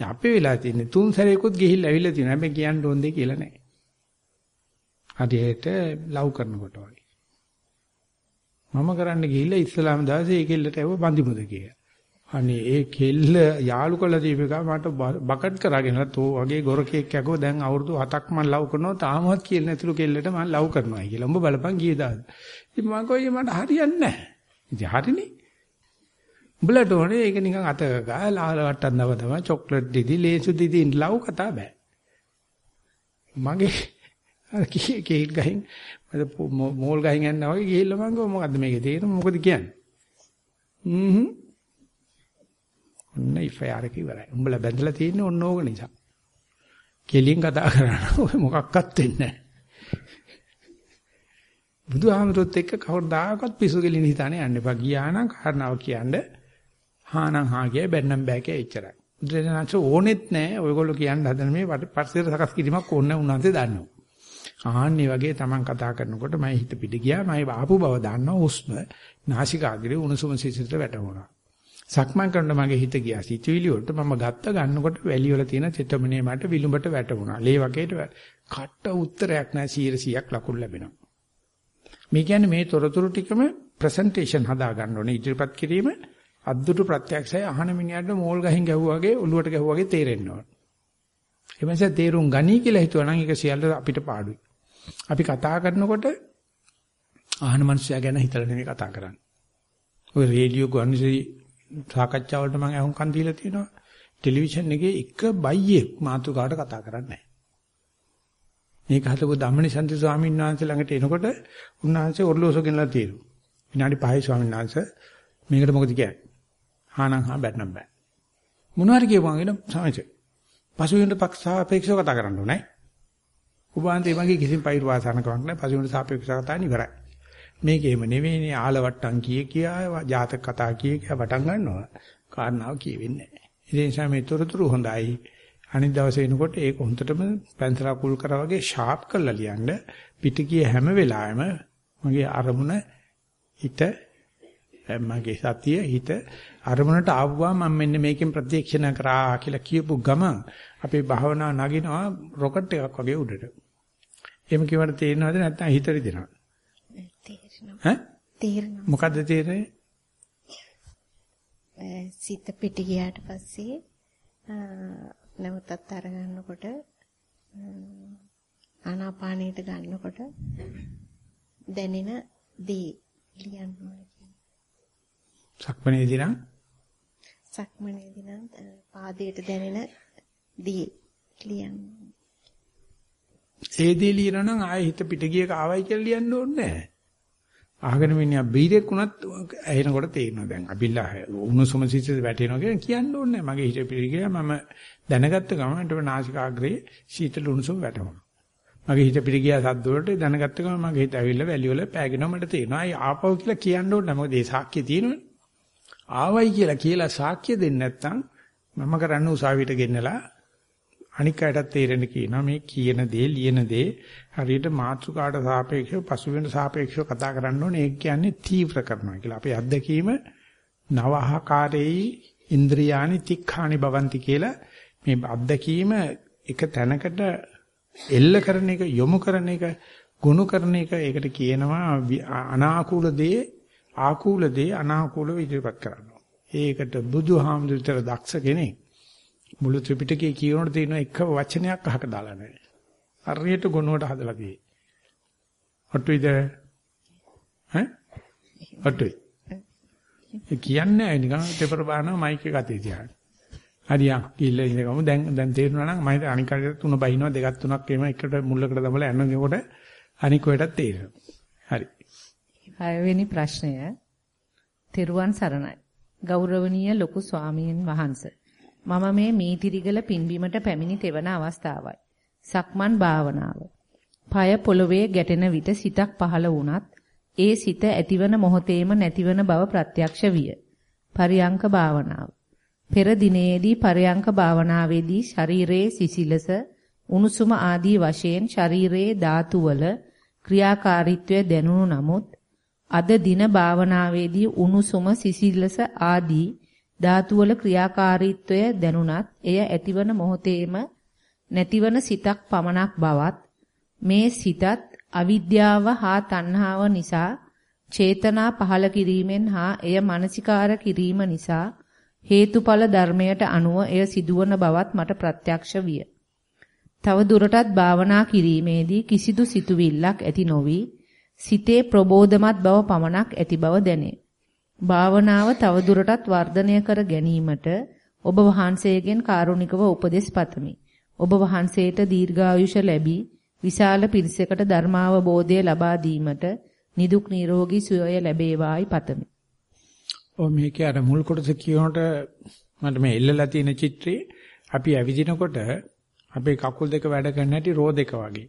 අපේ වෙලා තියෙන්නේ තුන් සැරේකුත් ගිහිල්ලා ඇවිල්ලා තියෙනවා. හැබැයි කියන්න ඕන දෙයක් කියලා නැහැ. හරියට ලව් කරනකොට වගේ. මම කරන්න ගිහිල්ලා ඉස්ලාම දාසේ ඒ කෙල්ලට ඇව බඳිමුද කියලා. අනේ ඒ කෙල්ල යාළු කළ දීපේක මට බකට් කරගෙන තෝ වගේ ගොරකෙක් යකෝ දැන් අවුරුදු 7ක් මම ලව් කරනවා තාමවත් කියලා නැතුළු කෙල්ලට මම ලව් කරනවා කියලා. උඹ බලපන් ගියේ දාද. ඉතින් මම කොයි මට හරියන්නේ නැහැ. ඉතින් හරිනේ. උඹලට ඕනේ ඒක නිකන් අත ගා ලාල වට්ටන්නව තමයි චොක්ලට් දීදි ලේසු දීදි ලව් කතා බෑ. මගේ (laughs) අර කේක් ගහින් මෝල් ගහින් යනවා වගේ ගිහිල්ලා මම කිව්වා මොකද්ද මේකේ තේරෙන්නේ මොකද කියන්නේ? හ්ම්ම් ඔන්න ඉෆයාරක ඉවරයි. උඹලා බැඳලා තියෙන්නේ ඔන්න ඕක නිසා. කෙලින් කතා කරනවා (laughs) ඔය මොකක්වත් වෙන්නේ නැහැ. බුදුහාමරොත් එක්ක කවදාකවත් පිසු කෙලින් හිතානේ යන්න එපා. ගියා නම් කාරණාව කියන්නේ හානම් හා කිය බැන්නම් බෑ කිය එච්චරයි. බුදුරජාණන්ස ඕනෙත් නැහැ. ඔයගොල්ලෝ කියන්න හදන මේ පරිසර සකස් කිරීමක් ඕන උනාන්සේ දන්නවා. ආන්නේ වගේ Taman කතා කරනකොට මම හිත පිට ගියා. මම ආපු බව දන්නවා. හුස්ම නාසිකාග්‍රේ උණුසුම සිසිලට වැටුණා. සක්මන් කරනකොට මගේ හිත ගියා සිතුවිලි වලට මම ගත්ත ගන්නකොට වැලි වල තියෙන තෙතමනේ මට විලුඹට වැටුණා. ලේ වගේට කට උත්තරයක් නැහැ 100ක් ලකුණු ලැබෙනවා. මේ කියන්නේ මේ තොරතුරු ටිකම ප්‍රසන්ටේෂන් හදා ගන්න ඕනේ ඉදිරිපත් කිරීම අද්දුටු ප්‍රත්‍යක්ෂය අහන මිනිහට මෝල් ගහින් ගැහුවා වගේ ඔලුවට ගැහුවා වගේ තේරෙන්න ඕන. ඒ නිසා තේරුම් ගනී කියලා හිතුවා නම් ඒක සියල්ල අපිට පාඩුයි. අපි කතා කරනකොට අහන මිනිස්සයා ගැන හිතලා නෙමෙයි කතා කරන්නේ. ඔය රේඩියෝ ගුවන්විදුලි සාකච්ඡා වලට මම අහුම්කන් දීලා තියෙනවා. ටෙලිවිෂන් එකේ එක බයියෙක් මාතෘකාවට කතා කරන්නේ නැහැ. මේක හදපු ධම්මනිසන්ති ස්වාමීන් වහන්සේ ළඟට එනකොට උන්වහන්සේ ඔර්ලෝසෝ ගෙනලා තියෙනවා. විනාඩි 5යි ස්වාමීන් වහන්සේ මේකට මොකද කියන්නේ? හානම් හා බැටනම් බෑ. මොනවාරි කියපුවාම එන සමහර පසුබිමට පක්ෂ සාපේක්ෂව කතා කරන්න ඕනේ. උපාන්තේ මගේ කිසිම පෛරු වාසනකමක් නැහැ. පසුබිමට සාපේක්ෂව කතා නිවරයි. මේකේම නෙවෙයිනේ ආලවට්ටම් කිය කියා ජාතක කතා කිය කියා පටන් ගන්නවා. කාරණාව කියෙන්නේ නැහැ. ඒ නිසා මේ තොරතුරු හොඳයි. අනිත් දවසේ එනකොට ඒක හොඳටම පැන්සල කුල් කරා වගේ ෂාප් කරලා ලියන්න පිට ගිය හැම වෙලාවෙම මගේ අරමුණ හිත මගේ සතිය හිත අරමුණට ආවවා මම මෙන්න මේකෙන් ප්‍රත්‍යක්ෂණ කරා කියලා කියපු ගම අපේ භාවනාව නගිනවා රොකට් එකක් වගේ උඩට. එහෙම කියවට තේරෙනවද නැත්නම් හිත රිදෙනවද? තේරෙනවා. ඈ? තේරෙනවා. මොකද්ද තේරෙන්නේ? සිත පිට ගියාට පස්සේ නැවතත් අරගන්නකොට ආනාපානයට ගන්නකොට දැනෙන දේ ලියන්න ඕනේ. සක්මණේදී නම් සක්මණේදී නම් පාදයට දැනෙන දේ ලියන්න. ඒ දේ ලියනවා නම් ආයෙ හිත පිට ගියක ආවයි කියලා ලියන්න ඕනේ නැහැ. අහගෙන මිනිහා බීරෙක් වුණත් ඇහෙනකොට තේරෙනවා දැන් අපිලා උණුසුම සිසිල් වැටෙනවා කියලා කියන්න ඕනේ නැහැ. මගේ හිත පිට ගියා මම දැනගත්ත ගමන් මට නාසිකාග්‍රේ සීතල උණුසුම වැටුණා. මගේ හිත පිට ගියා සද්ද වලට දැනගත්ත ගමන් මගේ හිත ඇවිල්ලා වැලි වල පෑගෙනවා මට තේරෙනවා. ආයි ආපහු කියලා කියන්න ඕනේ නැහැ. මොකද ඒ සාක්ෂිය තියෙනවනේ. ආවයි කියලා කියලා සාක්ෂිය දෙන්නේ නැත්නම් මම කරන්න උසාවියට ගෙන්නලා අනික් අයටත් තේරෙන්න කියනවා මේ කියන දේ ලියන දේ හරියට මාත්‍රකාට සාපේක්ෂව පසුබිමට සාපේක්ෂව කතා කරන්න ඕනේ ඒක කියන්නේ තීව්‍ර කරනවා කියලා. අපේ අත්දැකීම නවහකාරේයි ඉන්ද්‍රියානි තික්ඛානි භවಂತಿ කියලා මේ අත්දැකීම එක තැනකට එල්ල කරන එක යොමු කරන එක ගුණ කරන එක ඒකට කියනවා අනාකූල දේ ආකූල දේ අනාකූලව ඉදිරිපත් කරනවා. ඒකට බුදුහාමුදුරුතර දක්ෂ කෙනෙක් මුළු ත්‍රිපිටකයේ කියනකොට තියෙන එක වචනයක් අහක දාලා නැහැ. හරියට ගොනුවට හදලා තියෙන්නේ. ඔට්ටුයිද? ඈ? ඔට්ටුයි. ඒ කියන්නේ නිකන් පෙපර බානවා මයික් එක අතේ තියාගෙන. හරියා කිල්ල ඉඳගමු දැන් දැන් තේරුණා නම් මම අනික් කඩේ තුන බහිනවා දෙකක් තුනක් එහෙම එකට මුල්ලකට දමලා යනකොට අනික් කොටත් තේරෙනවා. හරි. හයවෙනි ප්‍රශ්නය. තෙරුවන් සරණයි. ගෞරවනීය ලොකු ස්වාමීන් වහන්සේ. මම මේ මීතිරිගල පින්බීමට පැමිණි තෙවන අවස්ථාවයි. සක්මන් භාවනාව. পায় පොළවේ ගැටෙන විට සිතක් පහළ වුණත් ඒ සිත ඇතිවන මොහොතේම නැතිවන බව ප්‍රත්‍යක්ෂ විය. පරියංක භාවනාව. පෙර දිනේදී පරයන්ක භාවනාවේදී ශරීරයේ සිසිලස උණුසුම ආදී වශයෙන් ශරීරයේ ධාතුවල ක්‍රියාකාරීත්වය දැනුණු නමුත් අද දින භාවනාවේදී උණුසුම සිසිලස ආදී ධාතුවල ක්‍රියාකාරීත්වය දැනුණත් එය ඇතිවන මොහොතේම නැතිවන සිතක් පමණක් බවත් මේ සිතත් අවිද්‍යාව හා තණ්හාව නිසා චේතනා පහළ කිරීමෙන් හා එය මානසිකාර කිරීම නිසා හේතුඵල ධර්මයට අනුව එය සිදුවන බවත් මට ප්‍රත්‍යක්ෂ විය. තව දුරටත් භාවනා කිරීමේදී කිසිදු සිතුවිල්ලක් ඇති නොවි සිතේ ප්‍රබෝධමත් බව පමණක් ඇති බව දැනේ. භාවනාව තව දුරටත් වර්ධනය කර ගැනීමට ඔබ වහන්සේගෙන් කාරුණිකව උපදෙස් පතමි. ඔබ වහන්සේට දීර්ඝායුෂ ලැබී විශාල පිරිසකට ධර්මාවබෝධය ලබා දීමට නිදුක් නිරෝගී සුවය ලැබේවායි පතමි. ඔය මේකේ අර මුල් කොටස කියනකොට මට මේ එල්ලලා තියෙන චිත්‍රේ අපි ඇවිදිනකොට අපේ කකුල් දෙක වැඩ කරන හැටි රෝදෙක වගේ.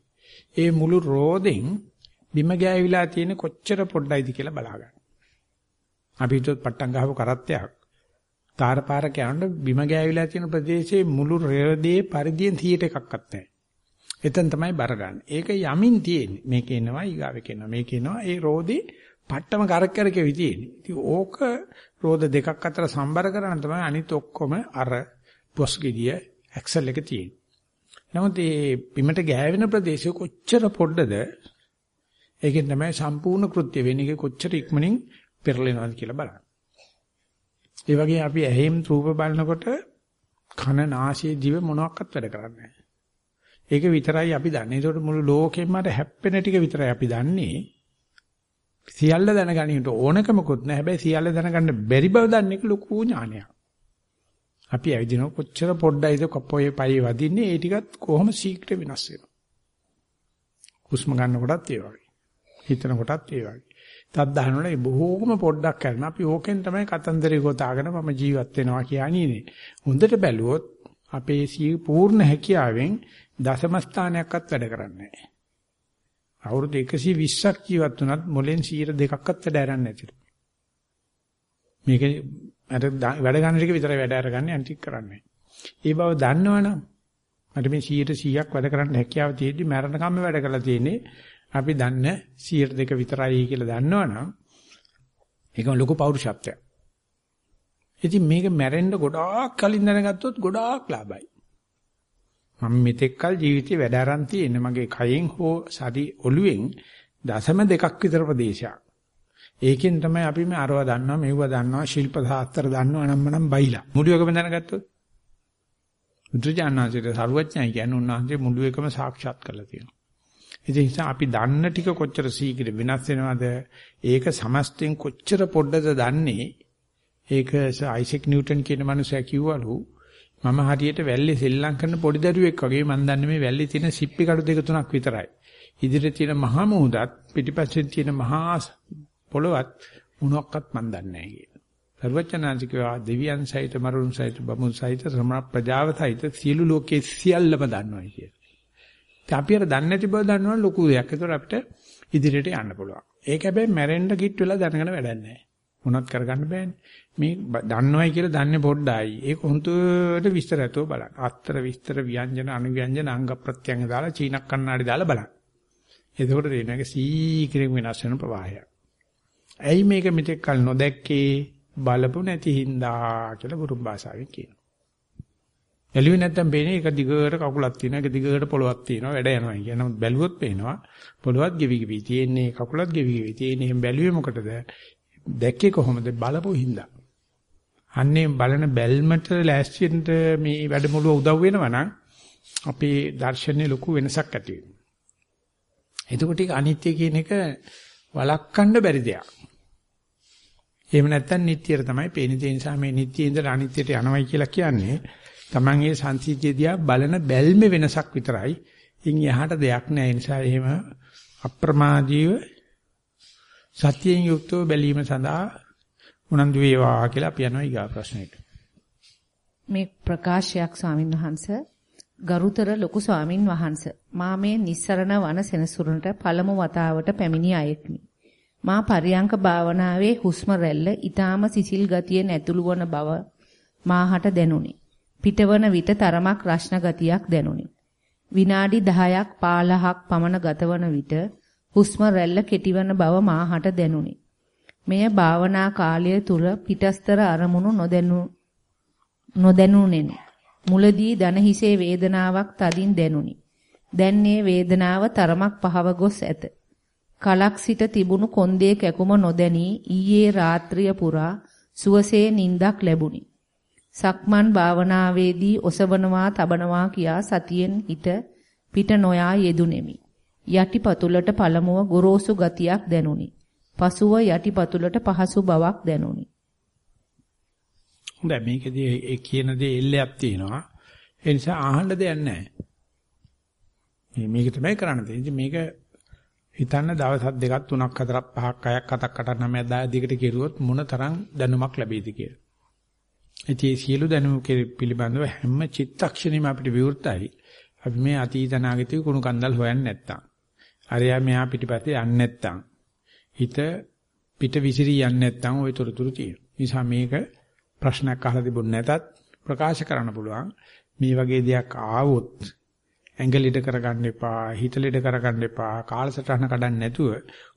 ඒ මුළු රෝදෙන් බිම ගෑවිලා තියෙන කොච්චර පොඩ්ඩයිද කියලා බලා ගන්න. අපි හිතුවත් පට්ටම් ගහපු කරත්තයක් තාර පාරක යනකොට බිම ගෑවිලා තියෙන ප්‍රදේශයේ මුළු රෝදේ පරිදියෙන් 100ට එකක්වත් නැහැ. එතෙන් තමයි බර ගන්න. ඒක යමින් තියෙන්නේ. මේකේ එනවා ඊගාවෙක එනවා. මේකේ එනවා ඒ රෝදේ පට්ටම කරක් කරකේ විදියේනේ. ඉතින් ඕක රෝද දෙකක් අතර සම්බර කරන තමයි අනිත් ඔක්කොම අර පොස් ගෙඩිය ඇක්සල් එක තියෙන්නේ. නමුත් මේ බිමට ගෑවෙන ප්‍රදේශය කොච්චර පොඩ්ඩද ඒකෙන් තමයි සම්පූර්ණ කෘත්‍ය වෙන්නේ. ඒක කොච්චර ඉක්මනින් පෙරලෙනවද කියලා බලන්න. ඒ වගේ අපි ඇහිම් රූප බලනකොට කන නාසය දිව මොනවත් වැඩ කරන්නේ නැහැ. ඒක විතරයි අපි දන්නේ. ඒකට මුළු ලෝකෙම අර හැප්පෙන ටික විතරයි අපි දන්නේ. සියල්ල දැනගන්නට ඕනකමකුත් නැහැ. හැබැයි සියල්ල දැනගන්න බැරි බව දන්නේ ලොකු ඥානයක්. අපි ඇවිදිනව කොච්චර පොඩ්ඩයිද කපෝයේ පයේ වදින්නේ ඒ ටිකත් කොහොම ශීක්‍ර වෙනස් වෙනවා. හුස්ම ගන්නකොටත් ඒ වගේ. හිතන කොටත් ඒ වගේ. තත් දහනවල බොහෝම පොඩ්ඩක් කරන අපි ඕකෙන් තමයි කතන්දරේ ගොතාගෙන මම ජීවත් වෙනවා කියන්නේ. හොඳට බැලුවොත් අපේ සී පූර්ණ හැකියාවෙන් දශම ස්ථානයක්වත් වැඩ කරන්නේ නැහැ. අවුරුදු 120ක් ජීවත් වුණත් මොලෙන් 102ක්වත් වැඩ අරන්නේ නැතිලු. මේක අර වැඩ ගන්න ටික විතරයි වැඩ අරගන්නේ අනිත් කරන්නේ. ඒ බව දන්නවනම් මට මේ 100ක් වැඩ කරන්න හැකියාව තියෙද්දි මරණකම්ම වැඩ කරලා තියෙන්නේ අපි දන්න 102 විතරයි කියලා දන්නවනම් ඒකම ලොකු පෞරුෂත්වයක්. ඉතින් මේක මැරෙන්න ගොඩාක් කලින් දැනගත්තොත් ගොඩාක් ලාභයි. මම මෙතෙක් කල ජීවිතේ වැඩ aran තියෙන මගේ කයෙන් හෝ සරි ඔළුවෙන් දශම දෙකක් විතර ප්‍රදේශයක්. ඒකෙන් තමයි අපි මේ අරව දන්නවා මෙව්ව දන්නවා ශිල්ප සාස්ත්‍ර දන්නවා නම් මනම් බයිලා. මුළු එකම දැනගත්තොත්. බුදුජානනාංශයේ සරුවඥයි කියන්නේ උන්වහන්සේ මුළු එකම සාක්ෂාත් කරලා තියෙනවා. ඒ නිසා අපි දන්න ටික කොච්චර සීඝ්‍ර වෙනස් වෙනවද? ඒක සමස්තෙන් කොච්චර පොඩ්ඩද දන්නේ? ඒක අයිසෙක් නිව්ටන් කියන මනුස්සයා කිව්වලු මම හරියට වැල්ලේ සෙල්ලම් කරන පොඩි දරුවෙක් වගේ මම දන්නේ මේ වැල්ලේ තියෙන සිප්පි කඩු දෙක තුනක් විතරයි. ඉදිරියේ තියෙන මහා මූදත් පිටිපස්සේ තියෙන මහා පොළවත් මොනක්වත් මම දන්නේ නැහැ කියලා. සර්වචනාංශිකවා දෙවියන් සහිත මරුන් සහිත බමුණු සහිත සමා ප්‍රජාව සහිත සියලු ලෝකයේ සියල්ලම දන්නවයි කියලා. ඉතින් අපි අර දන්නේ නැති බව දන්නවනම් ලොකු දෙයක්. ඒතර අපිට ඉදිරියට යන්න පුළුවන්. ඒක හැබැයි මැරෙන්න කිට් වෙලා දැනගෙන වැඩක් නැහැ. මොනවත් කරගන්න බෑනේ. මේ දන්නවයි කියලා දන්නේ පොඩ්ඩයි. ඒක හොඳට විස්තරයතෝ බලන්න. අත්තර විස්තර ව්‍යංජන අනුව්‍යංජන අංග ප්‍රත්‍යංග දාලා චීනක් කන්නාඩි දාලා බලන්න. එතකොට තේරෙනවා සීක්‍රෙන් වෙනස් වෙන ප්‍රවාහය. ඇයි මේක මෙතෙක් කල නොදැක්කේ බලපු නැති හින්දා කියලා බුරුම් භාෂාවෙන් කියනවා. එළුවේ නැත්තම් පේන්නේ එක දිගට කකුලක් තියෙනවා එක දිගට පොළොවක් තියෙනවා වැඩ යනවා කියන නමුත් බැලුවොත් පේනවා පොළොවත් ගෙවි ගෙවි තියෙන්නේ කකුලත් ගෙවි ගෙවි තියෙන්නේ එහෙන් බැලුවේ මොකටද දැක්කේ කොහොමද බලපු හින්දා අන්නේ බලන බැල්මට ලෑස්තිෙන්ට මේ වැඩමුළුව උදව් වෙනවා නම් අපේ දර්ශනයේ ලොකු වෙනසක් ඇති වෙනවා. එතකොට ඒක අනිත්‍ය කියන එක වළක්වන්න බැරි දෙයක්. එහෙම නැත්නම් නිට්ටියට තමයි පේන්නේ. ඒ නිසා මේ නිට්ටියේ ඉඳලා අනිත්‍යයට යනවයි කියලා කියන්නේ තමන්ගේ සංසිද්ධිය බලන බැල්මේ වෙනසක් විතරයි. ඉන් එහාට දෙයක් නැහැ. ඒ නිසා එහෙම අප්‍රමාදීව සත්‍යයෙන් යුක්තව බැලීම සඳහා උනන්දු වේවා කියලා අපි යනවා ඊගා ප්‍රශ්නෙට. මේ ප්‍රකාශයක් ස්වාමින් වහන්සේ ගරුතර ලොකු ස්වාමින් වහන්සේ මා මේ නිස්සරණ වන සෙනසුරට පළමු වතාවට පැමිණි අයෙක්මි. මා පරියංක භාවනාවේ හුස්ම රැල්ල ඊටාම සිසිල් ගතියෙන් ඇතුළු වන බව මාහට දැනුනි. පිටවන විට තරමක් රෂ්ණ ගතියක් දැනුනි. විනාඩි 10ක් 15ක් පමණ ගතවන විට හුස්ම රැල්ල කෙටිවන බව මාහට දැනුනි. මෙය භාවනා කාලය තුල පිටස්තර අරමුණු නොදැනු නොදැනුනෙනි. මුලදී දන හිසේ වේදනාවක් තදින් දැනුනි. දැන් මේ වේදනාව තරමක් පහව ගොස් ඇත. කලක් සිට තිබුණු කොන්දේ කැකුම නොදැනී ඊයේ රාත්‍රිය පුරා සුවසේ නිින්දක් ලැබුණි. සක්මන් භාවනාවේදී ඔසවනවා තබනවා කියා සතියෙන් හිට පිට නොයා යෙදුණෙමි. යටිපතුලට පළමුව ගොරෝසු ගතියක් දැනුනි. පසුව යටිපතුලට පහසු බවක් දැනුනි. හොඳයි මේකදී ඒ කියන දේ එල්ලයක් තියෙනවා. ඒ නිසා අහන්න දෙයක් නැහැ. මේ මේක තමයි කරන්න තියෙන්නේ. මේක හිතන්න දවස් දෙකක් තුනක් හතරක් පහක් හයක් හතක් අටක් නවයක් 10 දිගට කෙරුවොත් මොන තරම් දැනුමක් ලැබෙයිද කියලා. ඉතින් මේ සියලු දැනුම පිළිබඳව හැම චිත්තක්ෂණෙම අපිට විවෘතයි. අපි මේ අතීත අනාගතේ කුණු කන්දල් හොයන්නේ නැත්තම්. අරයා මෙහා පිටිපස්සේ යන්නේ නැත්තම්. හිත පිට විසිරී යන්නේ නැත්තම් ওই තොරතුරු තියෙනවා. නිසා මේක ප්‍රශ්නයක් අහලා තිබුණ නැතත් ප්‍රකාශ කරන්න පුළුවන්. මේ වගේ දෙයක් ආවොත් ඇඟලිඩ කරගන්න එපා, හිතලිඩ කරගන්න එපා, කාලසටහන කඩන්න නැතුව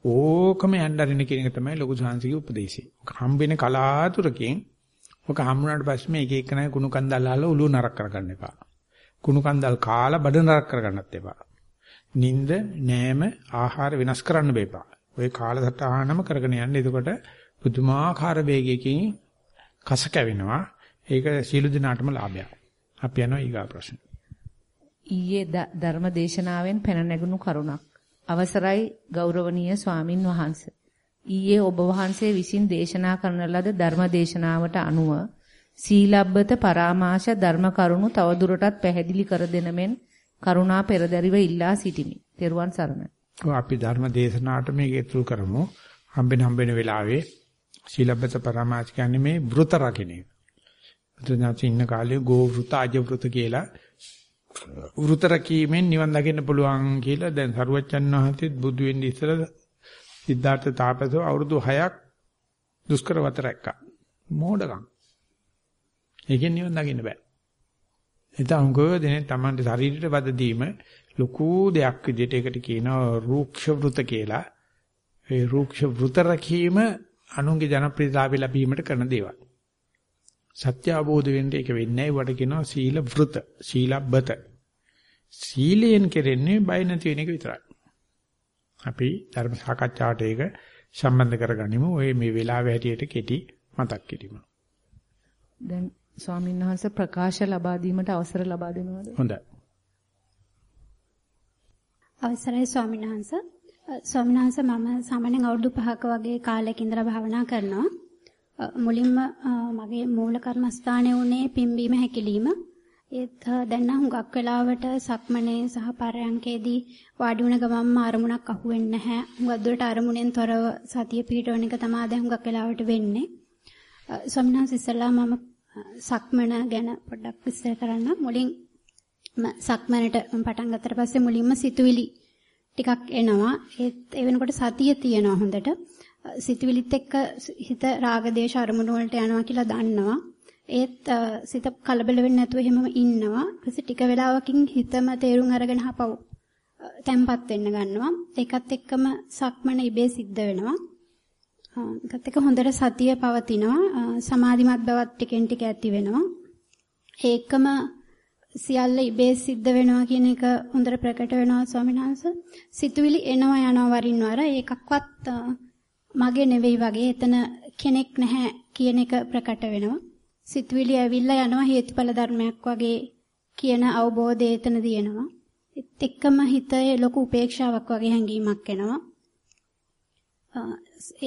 ඕකම යන්න අරින්න කියන එක තමයි ලොකු සංසිකේ උපදේශය. හම්බෙන කලාතුරකින් ඔක හම්බුනාට පස්සේ මේක එක නැහැ කුණු කන්දල් අහලා ඔළුව නරක කරගන්න එපා. කුණු කන්දල් කාලා බඩ නරක කරගන්නත් එපා. නිින්ද, නෑම, ආහාර වෙනස් කරන්න බෑපා. ඔය කාලසටහනම කරගෙන යන්න. එතකොට පුදුමාකාර වේගයකින් කස කැවෙනවා. ඒක සීළු දිනාටම ලාභයක්. අපි යනවා ඊගා ප්‍රශ්න. ඊයේ ධර්ම දේශනාවෙන් පැන නැගුණු කරුණක්. අවසරයි ගෞරවනීය ස්වාමින් වහන්සේ. ඊයේ ඔබ වහන්සේ විසින් දේශනා කරන ලද ධර්ම දේශනාවට අනුව සීලබ්බත පරාමාශ ධර්ම කරුණු තවදුරටත් පැහැදිලි කර දෙන මෙන් කරුණා පෙරදරිව ඉල්ලා සිටිමි. තෙරුවන් සරණයි. අපි ධර්ම දේශනාවට මේක ඉතුරු කරමු. හම්බෙන හම්බෙන වෙලාවේ සීලබ්බත පරාමාශ කියන්නේ මේ වෘත රකින්න එක. බුදුනාචි ඉන්න කාලේ ගෝ වෘත අජ වෘත කියලා වෘත රකීමෙන් නිවන් දකින්න පුළුවන් කියලා දැන් සරුවච්චන් වහන්සේත් බුදු වෙන්නේ ඉස්සර සිද්ධාර්ථ තාපසෝ අවුරුදු 6ක් දුෂ්කර වත රැක්කා. මෝඩකම්. ඒකෙන් නිවන් දකින්න බෑ. එතන ගොඩනේ Tamante ශරීරයට වද දීම ලොකු දෙයක් විදිහට ඒකට කියනවා රූක්ෂ වෘත කියලා. ඒ රූක්ෂ වෘත රැකීම අනුන්ගේ ජනප්‍රියතාවය ලැබීමට කරන දේවල්. සත්‍ය අවබෝධ වෙන්න ඒක වෙන්නේ නැහැ. වට කියනවා සීල වෘත, සීලබ්බත. සීලයෙන් කෙරෙන්නේ බය නැති වෙන එක විතරයි. අපි ධර්ම සාකච්ඡාවට ඒක සම්බන්ධ කරගනිමු. ඔය මේ වෙලාව හැටියට කෙටි මතක් කිරීම. දැන් ස්වාමීන් වහන්සේ ප්‍රකාශ ලබා දීමට අවසර ලබා දෙනවද? හොඳයි. අවසරයි ස්වාමීන් වහන්සේ. ස්වාමීන් වහන්සේ මම සාමාන්‍යයෙන් අවුරුදු 5ක වගේ කාලයක ඉඳලා භාවනා කරනවා. මුලින්ම මගේ මූල කර්මස්ථානයේ උනේ පිම්බීම හැකිලිම. ඒත් දැන් නම් හුඟක් වෙලාවට සක්මනේ සහ පරයන්කේදී වාඩි වුණ ගමන්ම අරමුණක් අහුවෙන්නේ නැහැ. හුඟක් දුරට අරමුණෙන් තොරව සතිය පිටවන එක තමයි දැන් හුඟක් වෙලාවට වෙන්නේ. ස්වාමීන් වහන්සේ ඉස්සෙල්ලා මම සක්මන ගැන පොඩ්ඩක් විස්තර කරන්න. මුලින් සක්මනට පටන් ගත්තට පස්සේ මුලින්ම සිතුවිලි ටිකක් එනවා. ඒත් ඒ වෙනකොට සතිය තියෙනවා හොඳට. සිතුවිලිත් එක්ක හිත රාග දේශ අරමුණු වලට යනවා කියලා දන්නවා. ඒත් සිත කලබල වෙන්නේ නැතුව එහෙමම ඉන්නවා. ඊපස්සේ ටික වෙලාවකින් හිතම තේරුම් අරගෙන හපව් තැම්පත් වෙන්න ගන්නවා. ඒකත් එක්කම සක්මන ඉබේ සිද්ධ වෙනවා. ඒකත් එක්ක හොඳට සතිය පවතිනවා. සමාධිමත් බවත් ටිකෙන් ටික ඇති වෙනවා. ඒකම සියල්ල ඉබේ සිද්ධ වෙනවා කියන එක හොඳට ප්‍රකට වෙනවා ස්වාමීන් වහන්සේ. සිතුවිලි එනවා යනවා වරින් වර ඒකක්වත් මගේ නෙවෙයි වගේ එතන කෙනෙක් නැහැ කියන එක ප්‍රකට වෙනවා. සිතුවිලි ඇවිල්ලා යනවා හේතුඵල ධර්මයක් වගේ කියන අවබෝධය එතනදී එනවා. ඒත් එක්කම හිතේ ලොකු උපේක්ෂාවක් වගේ හැඟීමක් එනවා.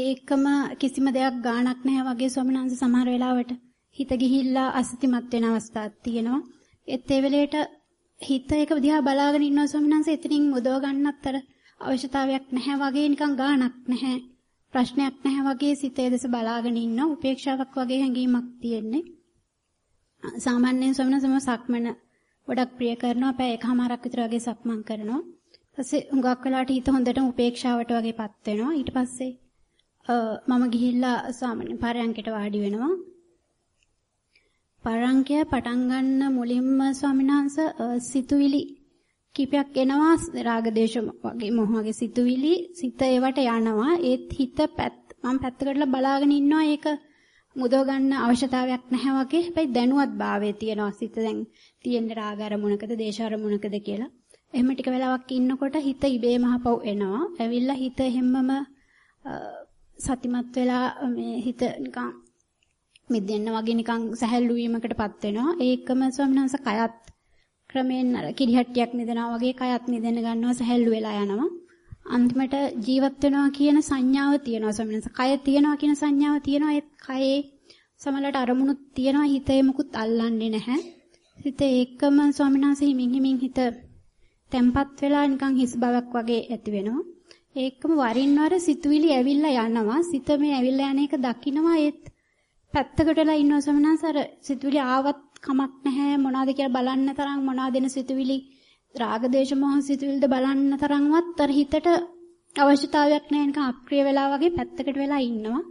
ඒකම කිසිම දෙයක් ගාණක් නැහැ වගේ ස්වාමීන් වහන්සේ සමහර වෙලාවට හිත ගිහිල්ලා අසතිමත් වෙන අවස්ථාවක් තියෙනවා. ඒත් ඒ වෙලේට හිත එක දිහා බලාගෙන ඉන්නවා ස්වාමීන් වහන්සේ එතනින් මුදව ගන්නත් අර අවශ්‍යතාවයක් නැහැ වගේ නිකන් ගාණක් නැහැ. ප්‍රශ්නයක් නැහැ වගේ සිතේ දෙස බලාගෙන ඉන්න උපේක්ෂාවක් වගේ හැඟීමක් තියෙන්නේ. සාමාන්‍යයෙන් ස්වාමීන් වහන්සේ සක්මන ගොඩක් ප්‍රිය කරනවා. පැය එකමාරක් විතර වගේ සක්මන් කරනවා. ඊපස්සේ හුඟක් වෙලාවට හිත හොඳටම උපේක්ෂාවට වගේපත් වෙනවා. ඊට පස්සේ මම ගිහිල්ලා සාමාන්‍ය පරයන්කට වාඩි වෙනවා. පරංකය පටන් ගන්න මුලින්ම ස්වාමීන් වහන්සේ සිතුවිලි කීපයක් එනවා රාග දේශ වගේ මොහ වගේ සිතුවිලි සිත ඒවට යනවා ඒත් හිත මම පැත්තකටලා බලාගෙන ඉන්නවා ඒක මුදව ගන්න අවශ්‍යතාවයක් නැහැ වගේ හැබැයි දැනුවත් භාවයේ තියෙනවා සිත දැන් තියෙන රාග අරමුණකද දේශ අරමුණකද කියලා එහෙම ටික වෙලාවක් ඉන්නකොට හිත ඉබේම හපව් එනවා ඇවිල්ලා හිත හැමම සතිමත් වෙලා මේ හිත නිකන් මිදෙන්න වගේ නිකන් සැහැල්ලු වීමකටපත් වෙනවා. ඒකම ස්වාමීන් වහන්සේ කයත් ක්‍රමෙන් අර කිරිහට්ටියක් මිදෙනවා වගේ කයත් මිදෙන්න ගන්නවා සැහැල්ලු වෙලා යනවා. අන්තිමට ජීවත් වෙනවා කියන සංඥාව තියෙනවා ස්වාමීන් වහන්සේ. කය තියෙනවා කියන සංඥාව තියෙනවා. ඒ කයේ සමලට අරමුණුත් තියෙනවා. හිතේ මුකුත් අල්ලන්නේ නැහැ. හිත ඒකම ස්වාමීන් වහන්සේ හිමින් හිමින් හිත තැම්පත් වෙලා නිකන් හිස් බවක් වගේ ඇති වෙනවා. ඒකම වරින් වර සිතුවිලි ඇවිල්ලා යනවා. සිත මේ ඇවිල්ලා යන එක දකින්නවා ඒත් පැත්තකටලා ඉන්නවා සමනස අර සිතුවිලි ආවත් කමක් නැහැ මොනවද කියලා බලන්න තරම් මොනවද දෙන සිතුවිලි රාග දේශ මොහ සිතුවිලිද බලන්න තරම්වත් අර හිතට අවශ්‍යතාවයක් නැහැ. නිකන් අප්‍රිය වෙලා වගේ පැත්තකට වෙලා ඉන්නවා.